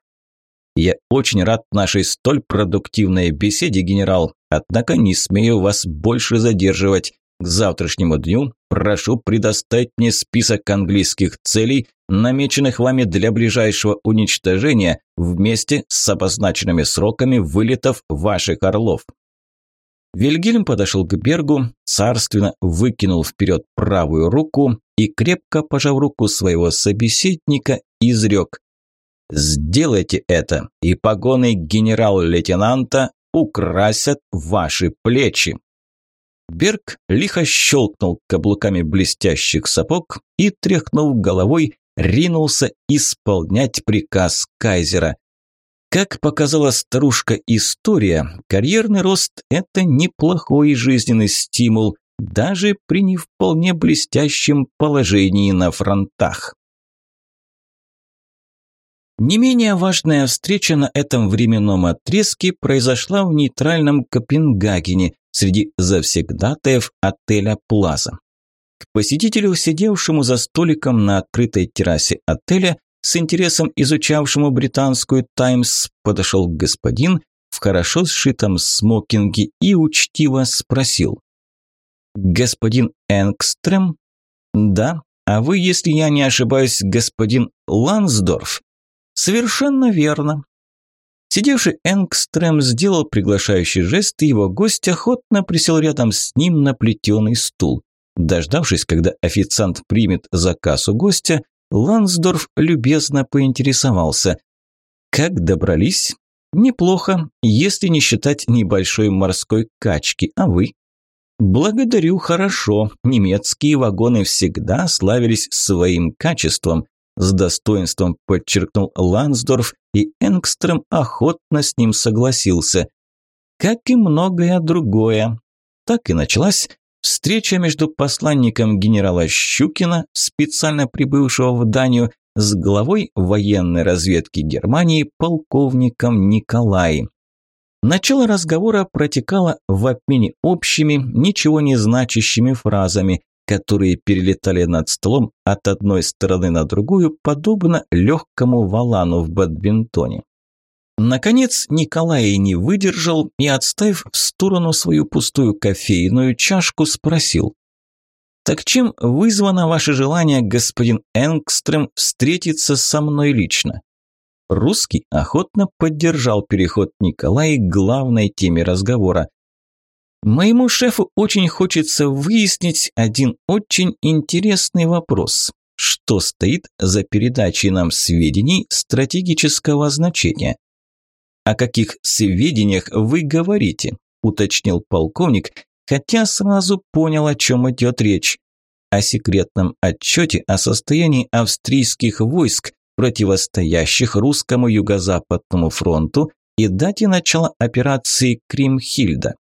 A: «Я очень рад нашей столь продуктивной беседе, генерал, однако не смею вас больше задерживать. К завтрашнему дню прошу предоставить мне список английских целей, намеченных вами для ближайшего уничтожения, вместе с обозначенными сроками вылетов ваших орлов. Вильгельм подошел к Бергу, царственно выкинул вперед правую руку и, крепко пожав руку своего собеседника, изрек «Сделайте это, и погоны генерал-лейтенанта украсят ваши плечи». Берг лихо щелкнул каблуками блестящих сапог и, тряхнув головой, ринулся исполнять приказ кайзера. Как показала старушка-история, карьерный рост – это неплохой жизненный стимул, даже при не вполне блестящем положении на фронтах. Не менее важная встреча на этом временном отрезке произошла в нейтральном Копенгагене среди завсегдатаев отеля «Плаза». К посетителю, сидевшему за столиком на открытой террасе отеля, с интересом изучавшему британскую «Таймс», подошел господин в хорошо сшитом смокинге и учтиво спросил. «Господин Энгстрем?» «Да. А вы, если я не ошибаюсь, господин Лансдорф?» «Совершенно верно». Сидевший Энгстрем сделал приглашающий жест, и его гость охотно присел рядом с ним на плетеный стул. Дождавшись, когда официант примет заказ у гостя, Лансдорф любезно поинтересовался. «Как добрались?» «Неплохо, если не считать небольшой морской качки, а вы?» «Благодарю, хорошо. Немецкие вагоны всегда славились своим качеством», с достоинством подчеркнул Лансдорф, и Энгстрем охотно с ним согласился. Как и многое другое. Так и началась Встреча между посланником генерала Щукина, специально прибывшего в Данию, с главой военной разведки Германии полковником Николаем. Начало разговора протекало в обмене общими, ничего не значащими фразами, которые перелетали над столом от одной стороны на другую, подобно легкому валану в бадминтоне. Наконец Николай не выдержал и, отставив в сторону свою пустую кофейную чашку, спросил. «Так чем вызвано ваше желание, господин Энгстрем, встретиться со мной лично?» Русский охотно поддержал переход Николая к главной теме разговора. «Моему шефу очень хочется выяснить один очень интересный вопрос. что стоит за передачей нам сведений стратегического значения. «О каких сведениях вы говорите?» – уточнил полковник, хотя сразу понял, о чем идет речь. О секретном отчете о состоянии австрийских войск, противостоящих русскому юго-западному фронту и дате начала операции Кримхильда.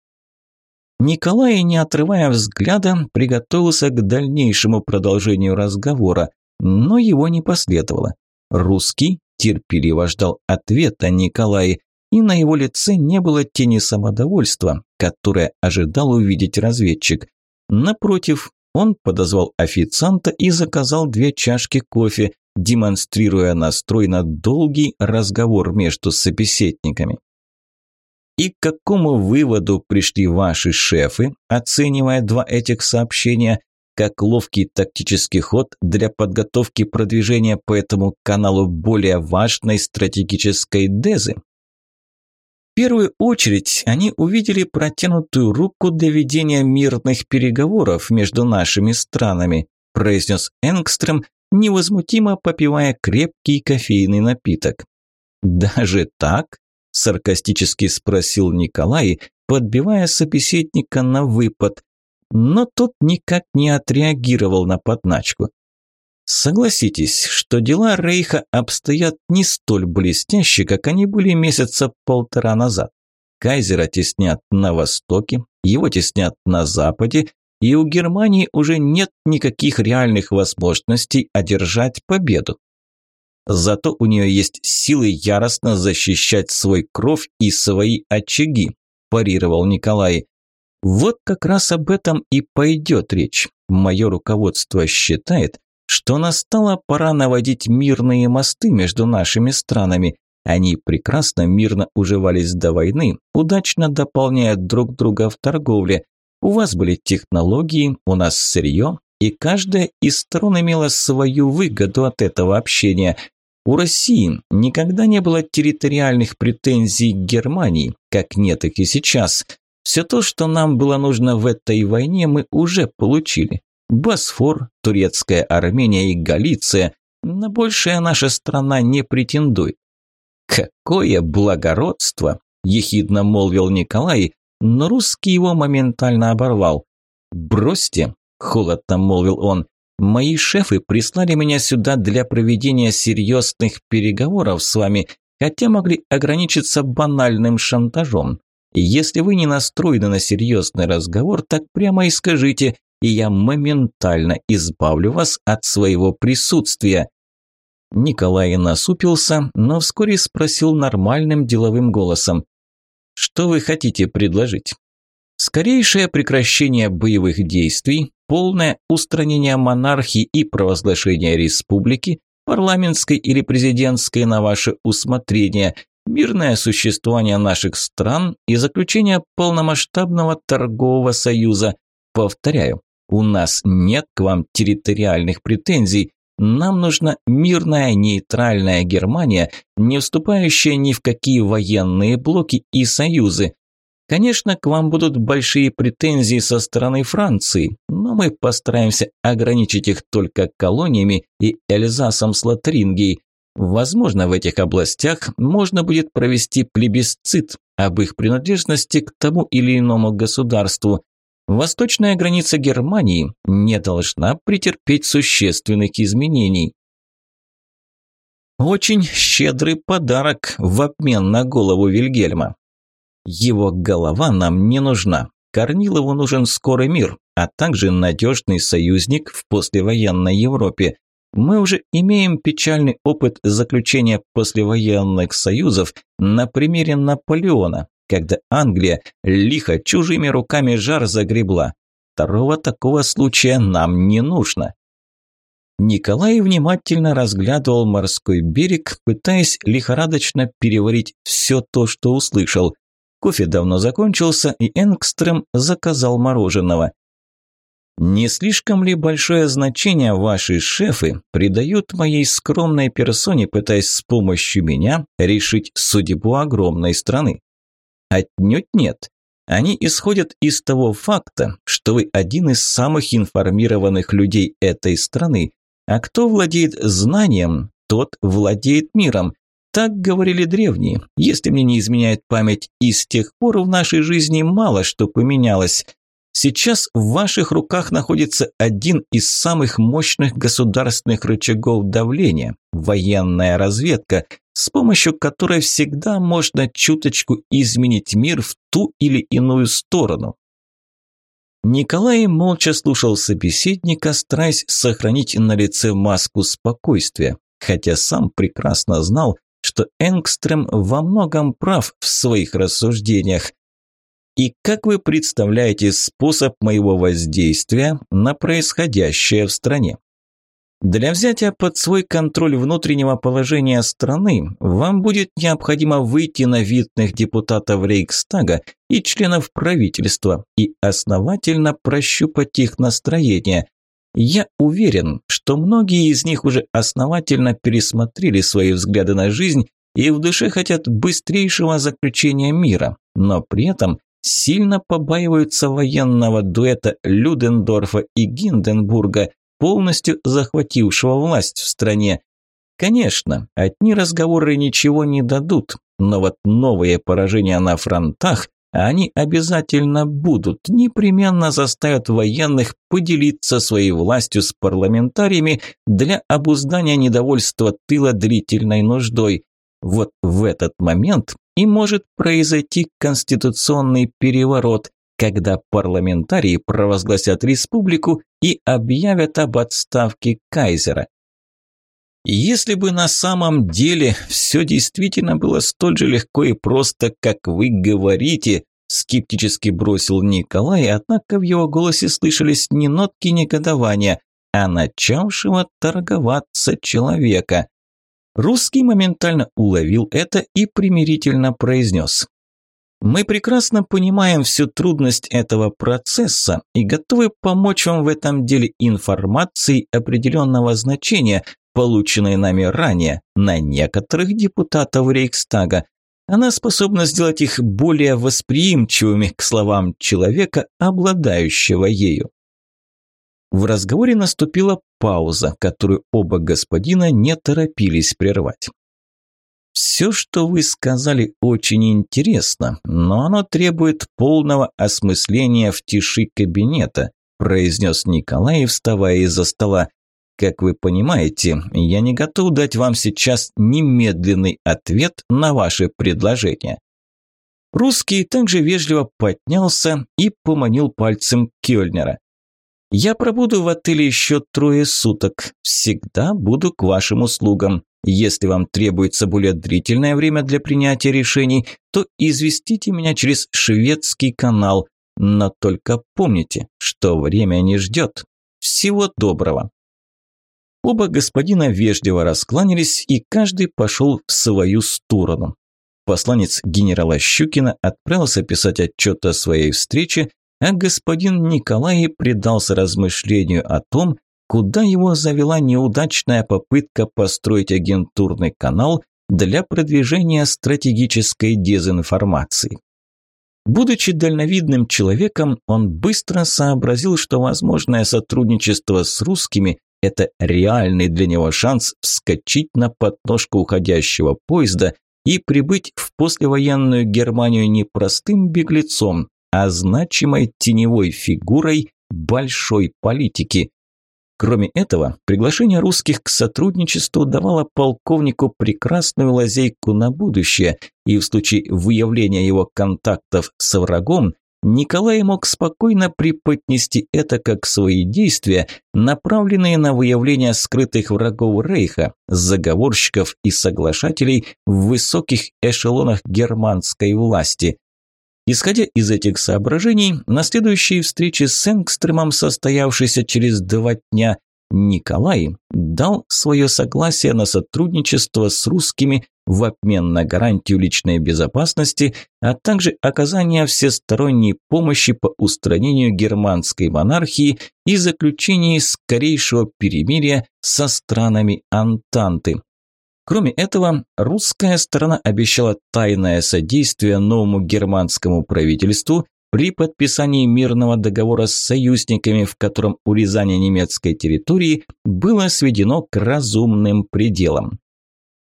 A: Николай, не отрывая взгляда, приготовился к дальнейшему продолжению разговора, но его не последовало. Русский терпеливо ждал ответа Николая, и на его лице не было тени самодовольства, которое ожидал увидеть разведчик. Напротив, он подозвал официанта и заказал две чашки кофе, демонстрируя настрой на долгий разговор между собеседниками. И к какому выводу пришли ваши шефы, оценивая два этих сообщения, как ловкий тактический ход для подготовки продвижения по этому каналу более важной стратегической дезы? Первую очередь они увидели протянутую руку для ведения мирных переговоров между нашими странами, произнес Энгстрем, невозмутимо попивая крепкий кофейный напиток. «Даже так?» саркастически спросил Николай, подбивая собеседника на выпад, но тот никак не отреагировал на подначку. Согласитесь, что дела Рейха обстоят не столь блестяще, как они были месяца полтора назад. Кайзера теснят на востоке, его теснят на западе, и у Германии уже нет никаких реальных возможностей одержать победу. Зато у нее есть силы яростно защищать свой кровь и свои очаги, парировал Николай. Вот как раз об этом и пойдет речь. Мое руководство считает, что настала пора наводить мирные мосты между нашими странами. Они прекрасно мирно уживались до войны, удачно дополняя друг друга в торговле. У вас были технологии, у нас сырье, и каждая из сторон имела свою выгоду от этого общения. У России никогда не было территориальных претензий к Германии, как нет их и сейчас. Все то, что нам было нужно в этой войне, мы уже получили. Босфор, Турецкая Армения и Галиция. На большее наша страна не претендует. «Какое благородство!» – ехидно молвил Николай, но русский его моментально оборвал. «Бросьте!» – холодно молвил он. Мои шефы прислали меня сюда для проведения серьезных переговоров с вами, хотя могли ограничиться банальным шантажом. Если вы не настроены на серьезный разговор, так прямо и скажите, и я моментально избавлю вас от своего присутствия». Николай насупился, но вскоре спросил нормальным деловым голосом. «Что вы хотите предложить?» Скорейшее прекращение боевых действий, полное устранение монархии и провозглашение республики, парламентской или президентской на ваше усмотрение, мирное существование наших стран и заключение полномасштабного торгового союза. Повторяю, у нас нет к вам территориальных претензий, нам нужна мирная нейтральная Германия, не вступающая ни в какие военные блоки и союзы. Конечно, к вам будут большие претензии со стороны Франции, но мы постараемся ограничить их только колониями и Эльзасом с Лотарингией. Возможно, в этих областях можно будет провести плебисцит об их принадлежности к тому или иному государству. Восточная граница Германии не должна претерпеть существенных изменений. Очень щедрый подарок в обмен на голову Вильгельма. Его голова нам не нужна. Корнилову нужен скорый мир, а также надежный союзник в послевоенной Европе. Мы уже имеем печальный опыт заключения послевоенных союзов на примере Наполеона, когда Англия лихо чужими руками жар загребла. Второго такого случая нам не нужно. Николай внимательно разглядывал морской берег, пытаясь лихорадочно переварить все то, что услышал. Кофе давно закончился, и Энгстрем заказал мороженого. Не слишком ли большое значение ваши шефы придают моей скромной персоне, пытаясь с помощью меня решить судьбу огромной страны? Отнюдь нет. Они исходят из того факта, что вы один из самых информированных людей этой страны. А кто владеет знанием, тот владеет миром. Так говорили древние. Если мне не изменяет память, и с тех пор в нашей жизни мало что поменялось. Сейчас в ваших руках находится один из самых мощных государственных рычагов давления – военная разведка, с помощью которой всегда можно чуточку изменить мир в ту или иную сторону. Николай молча слушал собеседника, стараясь сохранить на лице маску спокойствия, хотя сам прекрасно знал, что Энгстрем во многом прав в своих рассуждениях. И как вы представляете способ моего воздействия на происходящее в стране? Для взятия под свой контроль внутреннего положения страны вам будет необходимо выйти на видных депутатов Рейхстага и членов правительства и основательно прощупать их настроение. Я уверен, что многие из них уже основательно пересмотрели свои взгляды на жизнь и в душе хотят быстрейшего заключения мира, но при этом сильно побаиваются военного дуэта Людендорфа и Гинденбурга, полностью захватившего власть в стране. Конечно, одни разговоры ничего не дадут, но вот новые поражения на фронтах они обязательно будут, непременно заставят военных поделиться своей властью с парламентариями для обуздания недовольства тыла длительной нуждой. Вот в этот момент и может произойти конституционный переворот, когда парламентарии провозгласят республику и объявят об отставке кайзера. Если бы на самом деле все действительно было столь же легко и просто, как вы говорите, скептически бросил Николай, однако в его голосе слышались не нотки негодования, а начавшего торговаться человека. Русский моментально уловил это и примирительно произнес. «Мы прекрасно понимаем всю трудность этого процесса и готовы помочь вам в этом деле информацией определенного значения, полученной нами ранее, на некоторых депутатов Рейхстага. Она способна сделать их более восприимчивыми к словам человека, обладающего ею. В разговоре наступила пауза, которую оба господина не торопились прервать. «Все, что вы сказали, очень интересно, но оно требует полного осмысления в тиши кабинета», произнес Николай, вставая из-за стола. «Как вы понимаете, я не готов дать вам сейчас немедленный ответ на ваше предложение». Русский также вежливо поднялся и поманил пальцем Кёльнера. Я пробуду в отеле еще трое суток. Всегда буду к вашим услугам. Если вам требуется более длительное время для принятия решений, то известите меня через шведский канал. Но только помните, что время не ждет. Всего доброго. Оба господина вежливо раскланялись, и каждый пошел в свою сторону. Посланец генерала Щукина отправился писать отчет о своей встрече, а господин Николай предался размышлению о том, куда его завела неудачная попытка построить агентурный канал для продвижения стратегической дезинформации. Будучи дальновидным человеком, он быстро сообразил, что возможное сотрудничество с русскими – это реальный для него шанс вскочить на подножку уходящего поезда и прибыть в послевоенную Германию не простым беглецом, а значимой теневой фигурой большой политики. Кроме этого, приглашение русских к сотрудничеству давало полковнику прекрасную лазейку на будущее, и в случае выявления его контактов с врагом Николай мог спокойно преподнести это как свои действия, направленные на выявление скрытых врагов Рейха, заговорщиков и соглашателей в высоких эшелонах германской власти. Исходя из этих соображений, на следующей встрече с Энгстремом, состоявшейся через два дня, Николай дал свое согласие на сотрудничество с русскими в обмен на гарантию личной безопасности, а также оказание всесторонней помощи по устранению германской монархии и заключении скорейшего перемирия со странами Антанты. Кроме этого, русская сторона обещала тайное содействие новому германскому правительству при подписании мирного договора с союзниками, в котором урезание немецкой территории было сведено к разумным пределам.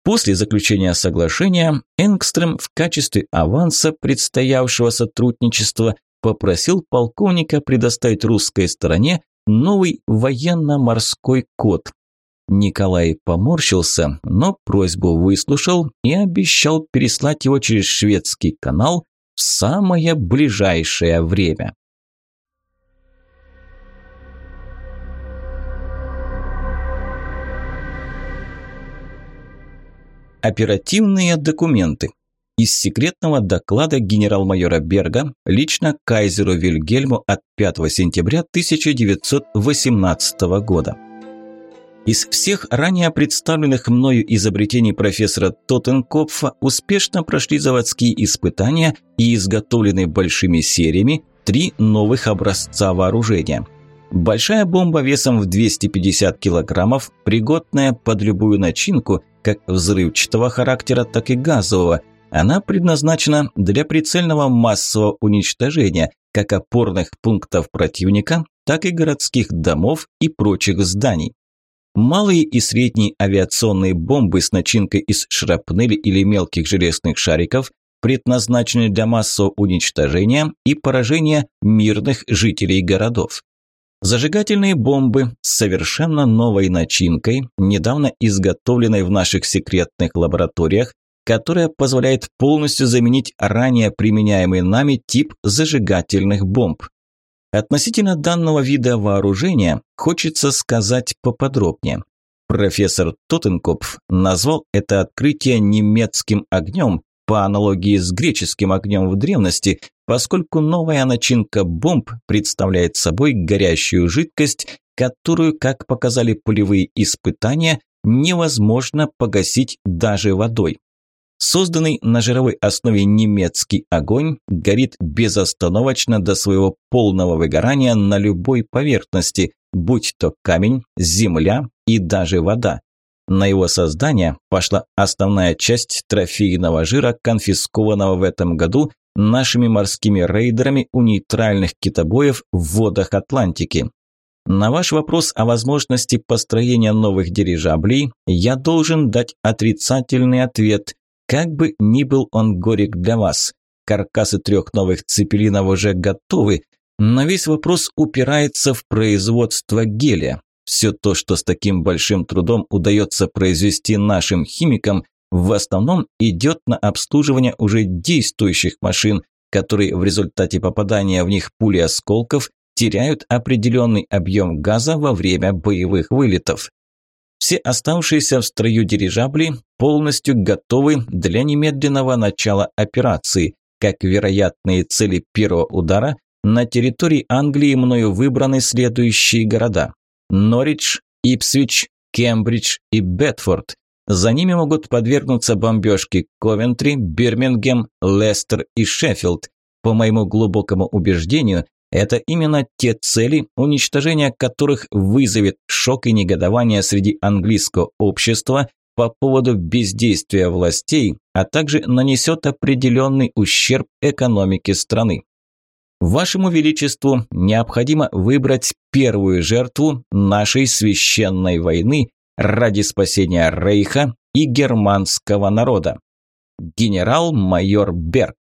A: После заключения соглашения Энгстрем в качестве аванса предстоявшего сотрудничества попросил полковника предоставить русской стороне новый военно-морской код. Николай поморщился, но просьбу выслушал и обещал переслать его через шведский канал в самое ближайшее время. Оперативные документы. Из секретного доклада генерал-майора Берга лично кайзеру Вильгельму от 5 сентября 1918 года. Из всех ранее представленных мною изобретений профессора Тоттенкопфа успешно прошли заводские испытания и изготовлены большими сериями три новых образца вооружения. Большая бомба весом в 250 килограммов, пригодная под любую начинку, как взрывчатого характера, так и газового. Она предназначена для прицельного массового уничтожения как опорных пунктов противника, так и городских домов и прочих зданий. Малые и средние авиационные бомбы с начинкой из шрапнели или мелких железных шариков предназначены для массового уничтожения и поражения мирных жителей городов. Зажигательные бомбы с совершенно новой начинкой, недавно изготовленной в наших секретных лабораториях, которая позволяет полностью заменить ранее применяемый нами тип зажигательных бомб. Относительно данного вида вооружения хочется сказать поподробнее. Профессор Тоттенкопф назвал это открытие немецким огнем, по аналогии с греческим огнем в древности, поскольку новая начинка бомб представляет собой горящую жидкость, которую, как показали полевые испытания, невозможно погасить даже водой. Созданный на жировой основе немецкий огонь горит безостановочно до своего полного выгорания на любой поверхности, будь то камень, земля и даже вода. На его создание пошла основная часть трофейного жира, конфискованного в этом году нашими морскими рейдерами у нейтральных китобоев в водах Атлантики. На ваш вопрос о возможности построения новых дирижаблей я должен дать отрицательный ответ. Как бы ни был он горек для вас, каркасы трех новых цепелинов уже готовы, но весь вопрос упирается в производство гелия. Все то, что с таким большим трудом удается произвести нашим химикам, в основном идет на обслуживание уже действующих машин, которые в результате попадания в них пули осколков теряют определенный объем газа во время боевых вылетов. Все оставшиеся в строю дирижабли полностью готовы для немедленного начала операции, как вероятные цели первого удара на территории Англии мною выбраны следующие города – Норвич, Ипсвич, Кембридж и Бетфорд. За ними могут подвергнуться бомбежке Ковентри, Бирмингем, Лестер и Шеффилд. По моему глубокому убеждению, это именно те цели, уничтожение которых вызовет шок и негодование среди английского общества по поводу бездействия властей, а также нанесет определенный ущерб экономике страны. Вашему Величеству необходимо выбрать первую жертву нашей священной войны ради спасения Рейха и германского народа. Генерал-майор Берг.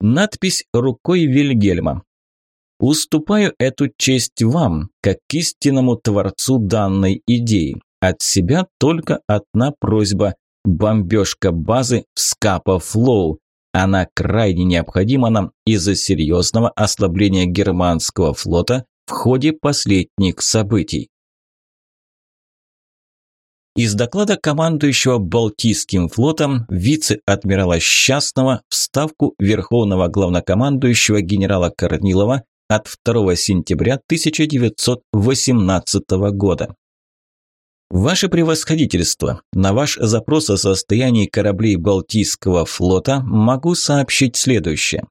A: Надпись рукой Вильгельма. Уступаю эту честь вам, как истинному творцу данной идеи. От себя только одна просьба – бомбежка базы в Скапа Флоу. Она крайне необходима нам из-за серьезного ослабления германского флота в ходе последних событий. Из доклада командующего Балтийским флотом вице-адмирала Счастного в ставку верховного главнокомандующего генерала Корнилова от 2 сентября 1918 года. Ваше превосходительство, на ваш запрос о состоянии кораблей Балтийского флота могу сообщить следующее.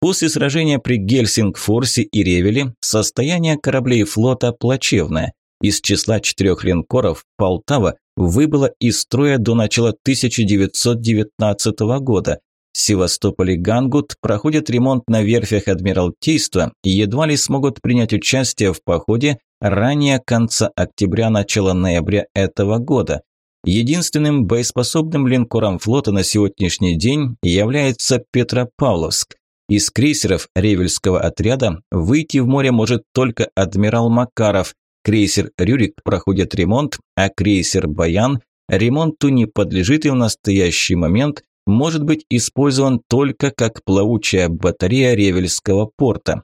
A: После сражения при Гельсингфорсе и Ревеле состояние кораблей флота плачевное. Из числа четырех линкоров Полтава выбыла из строя до начала 1919 года. Севастополь и Гангут проходят ремонт на верфях Адмиралтейства и едва ли смогут принять участие в походе ранее конца октября-начала ноября этого года. Единственным боеспособным линкором флота на сегодняшний день является Петропавловск. Из крейсеров Ревельского отряда выйти в море может только адмирал Макаров. Крейсер Рюрик проходит ремонт, а крейсер Баян ремонту не подлежит и в настоящий момент может быть использован только как плавучая батарея Ревельского порта.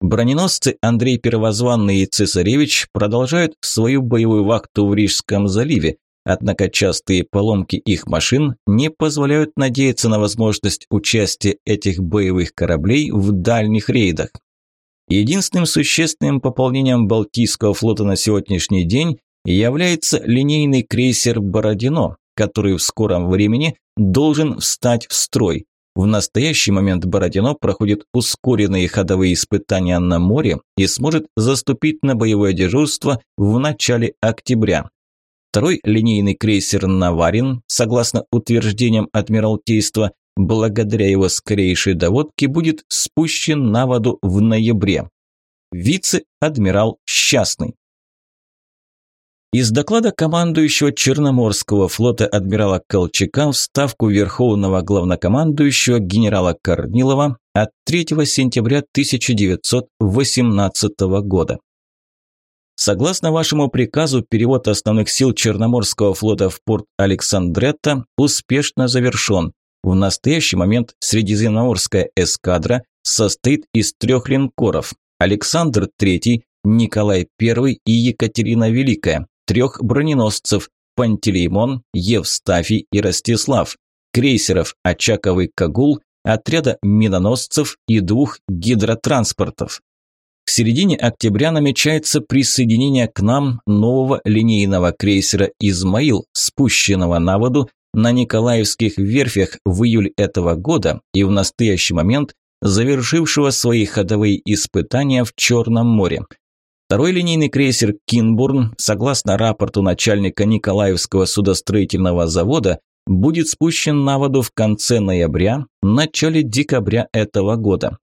A: Броненосцы Андрей Первозванный и Цесаревич продолжают свою боевую вахту в Рижском заливе, однако частые поломки их машин не позволяют надеяться на возможность участия этих боевых кораблей в дальних рейдах. Единственным существенным пополнением Балтийского флота на сегодняшний день является линейный крейсер «Бородино», который в скором времени должен встать в строй. В настоящий момент Бородино проходит ускоренные ходовые испытания на море и сможет заступить на боевое дежурство в начале октября. Второй линейный крейсер «Наварин», согласно утверждениям Адмиралтейства, благодаря его скорейшей доводке, будет спущен на воду в ноябре. Вице-адмирал Счастный. Из доклада командующего Черноморского флота адмирала Колчака в ставку Верховного главнокомандующего генерала Корнилова от 3 сентября 1918 года. Согласно вашему приказу, перевод основных сил Черноморского флота в порт Александретта успешно завершен. В настоящий момент Средиземноморская эскадра состоит из трех линкоров – Александр III, Николай I и Екатерина Великая, трех броненосцев Пантелеймон, Евстафий и Ростислав, крейсеров Очаковый Кагул, отряда миноносцев и двух гидротранспортов. К середине октября намечается присоединение к нам нового линейного крейсера «Измаил», спущенного на воду на Николаевских верфях в июль этого года и в настоящий момент завершившего свои ходовые испытания в Черном море – Второй линейный крейсер «Кинбурн», согласно рапорту начальника Николаевского судостроительного завода, будет спущен на воду в конце ноября, начале декабря этого года.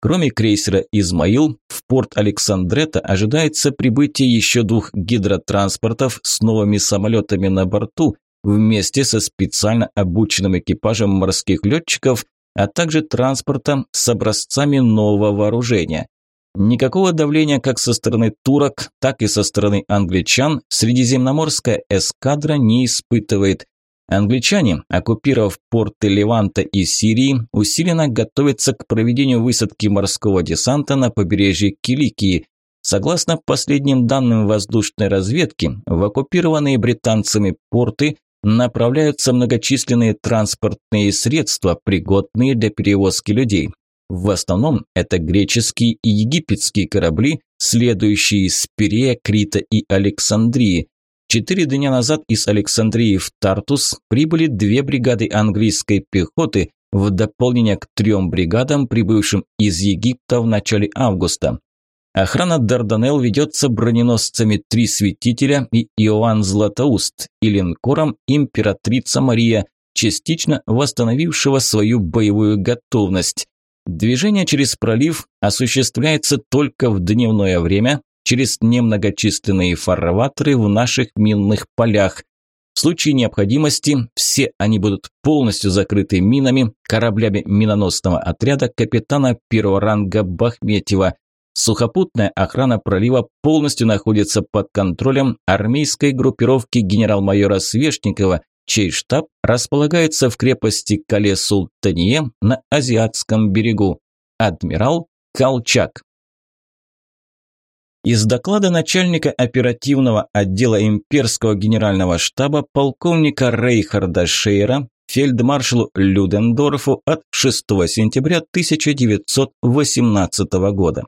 A: Кроме крейсера «Измаил», в порт Александрета ожидается прибытие еще двух гидротранспортов с новыми самолетами на борту, вместе со специально обученным экипажем морских летчиков, а также транспортом с образцами нового вооружения. Никакого давления как со стороны турок, так и со стороны англичан средиземноморская эскадра не испытывает. Англичане, оккупировав порты Леванта и Сирии, усиленно готовятся к проведению высадки морского десанта на побережье Киликии. Согласно последним данным воздушной разведки, в оккупированные британцами порты направляются многочисленные транспортные средства, пригодные для перевозки людей. В основном это греческие и египетские корабли, следующие из Пирея, Крита и Александрии. Четыре дня назад из Александрии в Тартус прибыли две бригады английской пехоты в дополнение к трем бригадам, прибывшим из Египта в начале августа. Охрана Дарданелл ведется броненосцами «Три святителя» и «Иоанн Златоуст» и линкором «Императрица Мария», частично восстановившего свою боевую готовность. Движение через пролив осуществляется только в дневное время через немногочисленные фарватеры в наших минных полях. В случае необходимости все они будут полностью закрыты минами, кораблями миноносного отряда капитана первого ранга Бахметьева. Сухопутная охрана пролива полностью находится под контролем армейской группировки генерал-майора Свешникова, чей штаб располагается в крепости Кале-Султание на Азиатском берегу. Адмирал Колчак. Из доклада начальника оперативного отдела имперского генерального штаба полковника Рейхарда Шейера фельдмаршалу Людендорфу от 6 сентября 1918 года.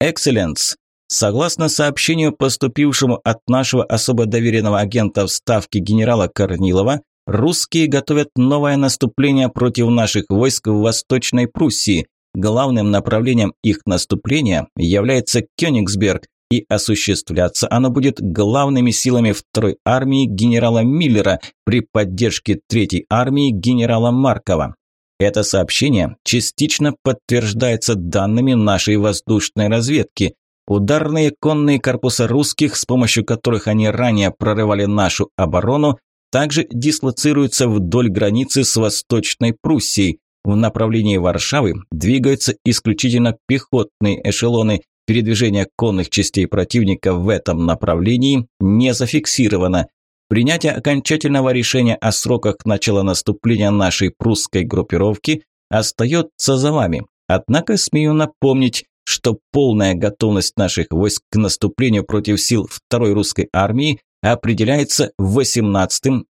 A: Экселленс, Согласно сообщению, поступившему от нашего особо доверенного агента в Ставке генерала Корнилова, русские готовят новое наступление против наших войск в Восточной Пруссии. Главным направлением их наступления является Кёнигсберг, и осуществляться оно будет главными силами второй армии генерала Миллера при поддержке третьей армии генерала Маркова. Это сообщение частично подтверждается данными нашей воздушной разведки. Ударные конные корпуса русских, с помощью которых они ранее прорывали нашу оборону, также дислоцируются вдоль границы с Восточной Пруссией. В направлении Варшавы двигаются исключительно пехотные эшелоны. Передвижение конных частей противника в этом направлении не зафиксировано. Принятие окончательного решения о сроках начала наступления нашей прусской группировки остается за вами. Однако смею напомнить, что полная готовность наших войск к наступлению против сил второй русской армии определяется 18-20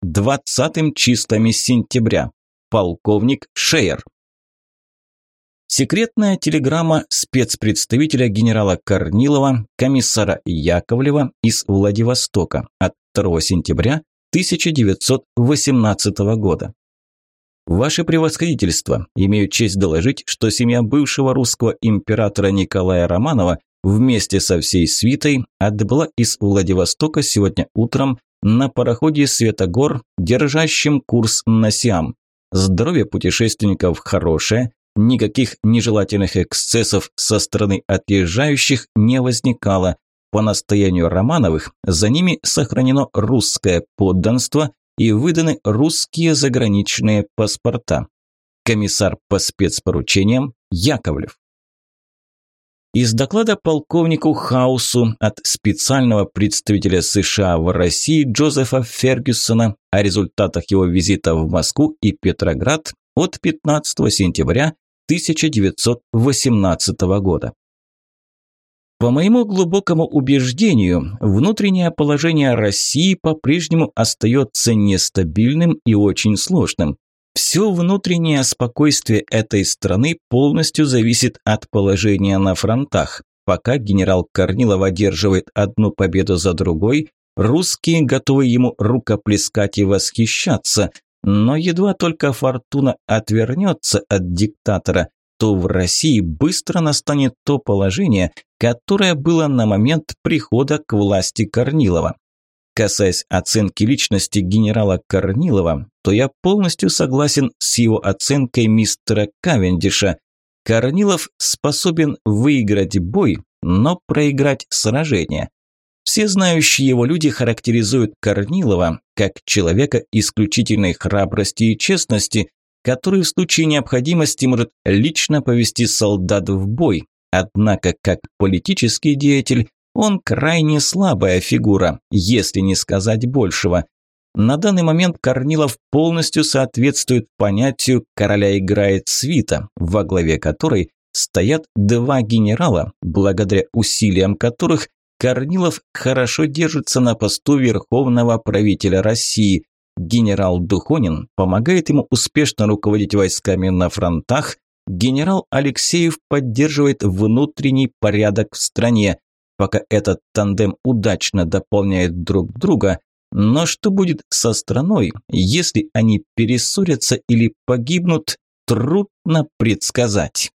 A: числами сентября. Полковник Шейер. Секретная телеграмма спецпредставителя генерала Корнилова, комиссара Яковлева из Владивостока от 2 сентября 1918 года. Ваше превосходительство, имею честь доложить, что семья бывшего русского императора Николая Романова вместе со всей свитой отбыла из Владивостока сегодня утром на пароходе «Светогор», держащем курс на Сиам. Здоровье путешественников хорошее, никаких нежелательных эксцессов со стороны отъезжающих не возникало. По настоянию Романовых за ними сохранено русское подданство и выданы русские заграничные паспорта. Комиссар по спецпоручениям Яковлев. Из доклада полковнику Хаусу от специального представителя США в России Джозефа Фергюсона о результатах его визита в Москву и Петроград от 15 сентября 1918 года. По моему глубокому убеждению, внутреннее положение России по-прежнему остается нестабильным и очень сложным. Все внутреннее спокойствие этой страны полностью зависит от положения на фронтах. Пока генерал Корнилов одерживает одну победу за другой, русские готовы ему рукоплескать и восхищаться. Но едва только фортуна отвернется от диктатора, то в России быстро настанет то положение, которое было на момент прихода к власти Корнилова. Касаясь оценки личности генерала Корнилова, то я полностью согласен с его оценкой мистера Кавендиша. Корнилов способен выиграть бой, но проиграть сражение. Все знающие его люди характеризуют Корнилова как человека исключительной храбрости и честности, который в случае необходимости может лично повести солдат в бой. Однако, как политический деятель, он крайне слабая фигура, если не сказать большего. На данный момент Корнилов полностью соответствует понятию «короля играет свита», во главе которой стоят два генерала, благодаря усилиям которых Корнилов хорошо держится на посту верховного правителя России, Генерал Духонин помогает ему успешно руководить войсками на фронтах. Генерал Алексеев поддерживает внутренний порядок в стране. Пока этот тандем удачно дополняет друг друга, но что будет со страной, если они перессорятся или погибнут, трудно предсказать.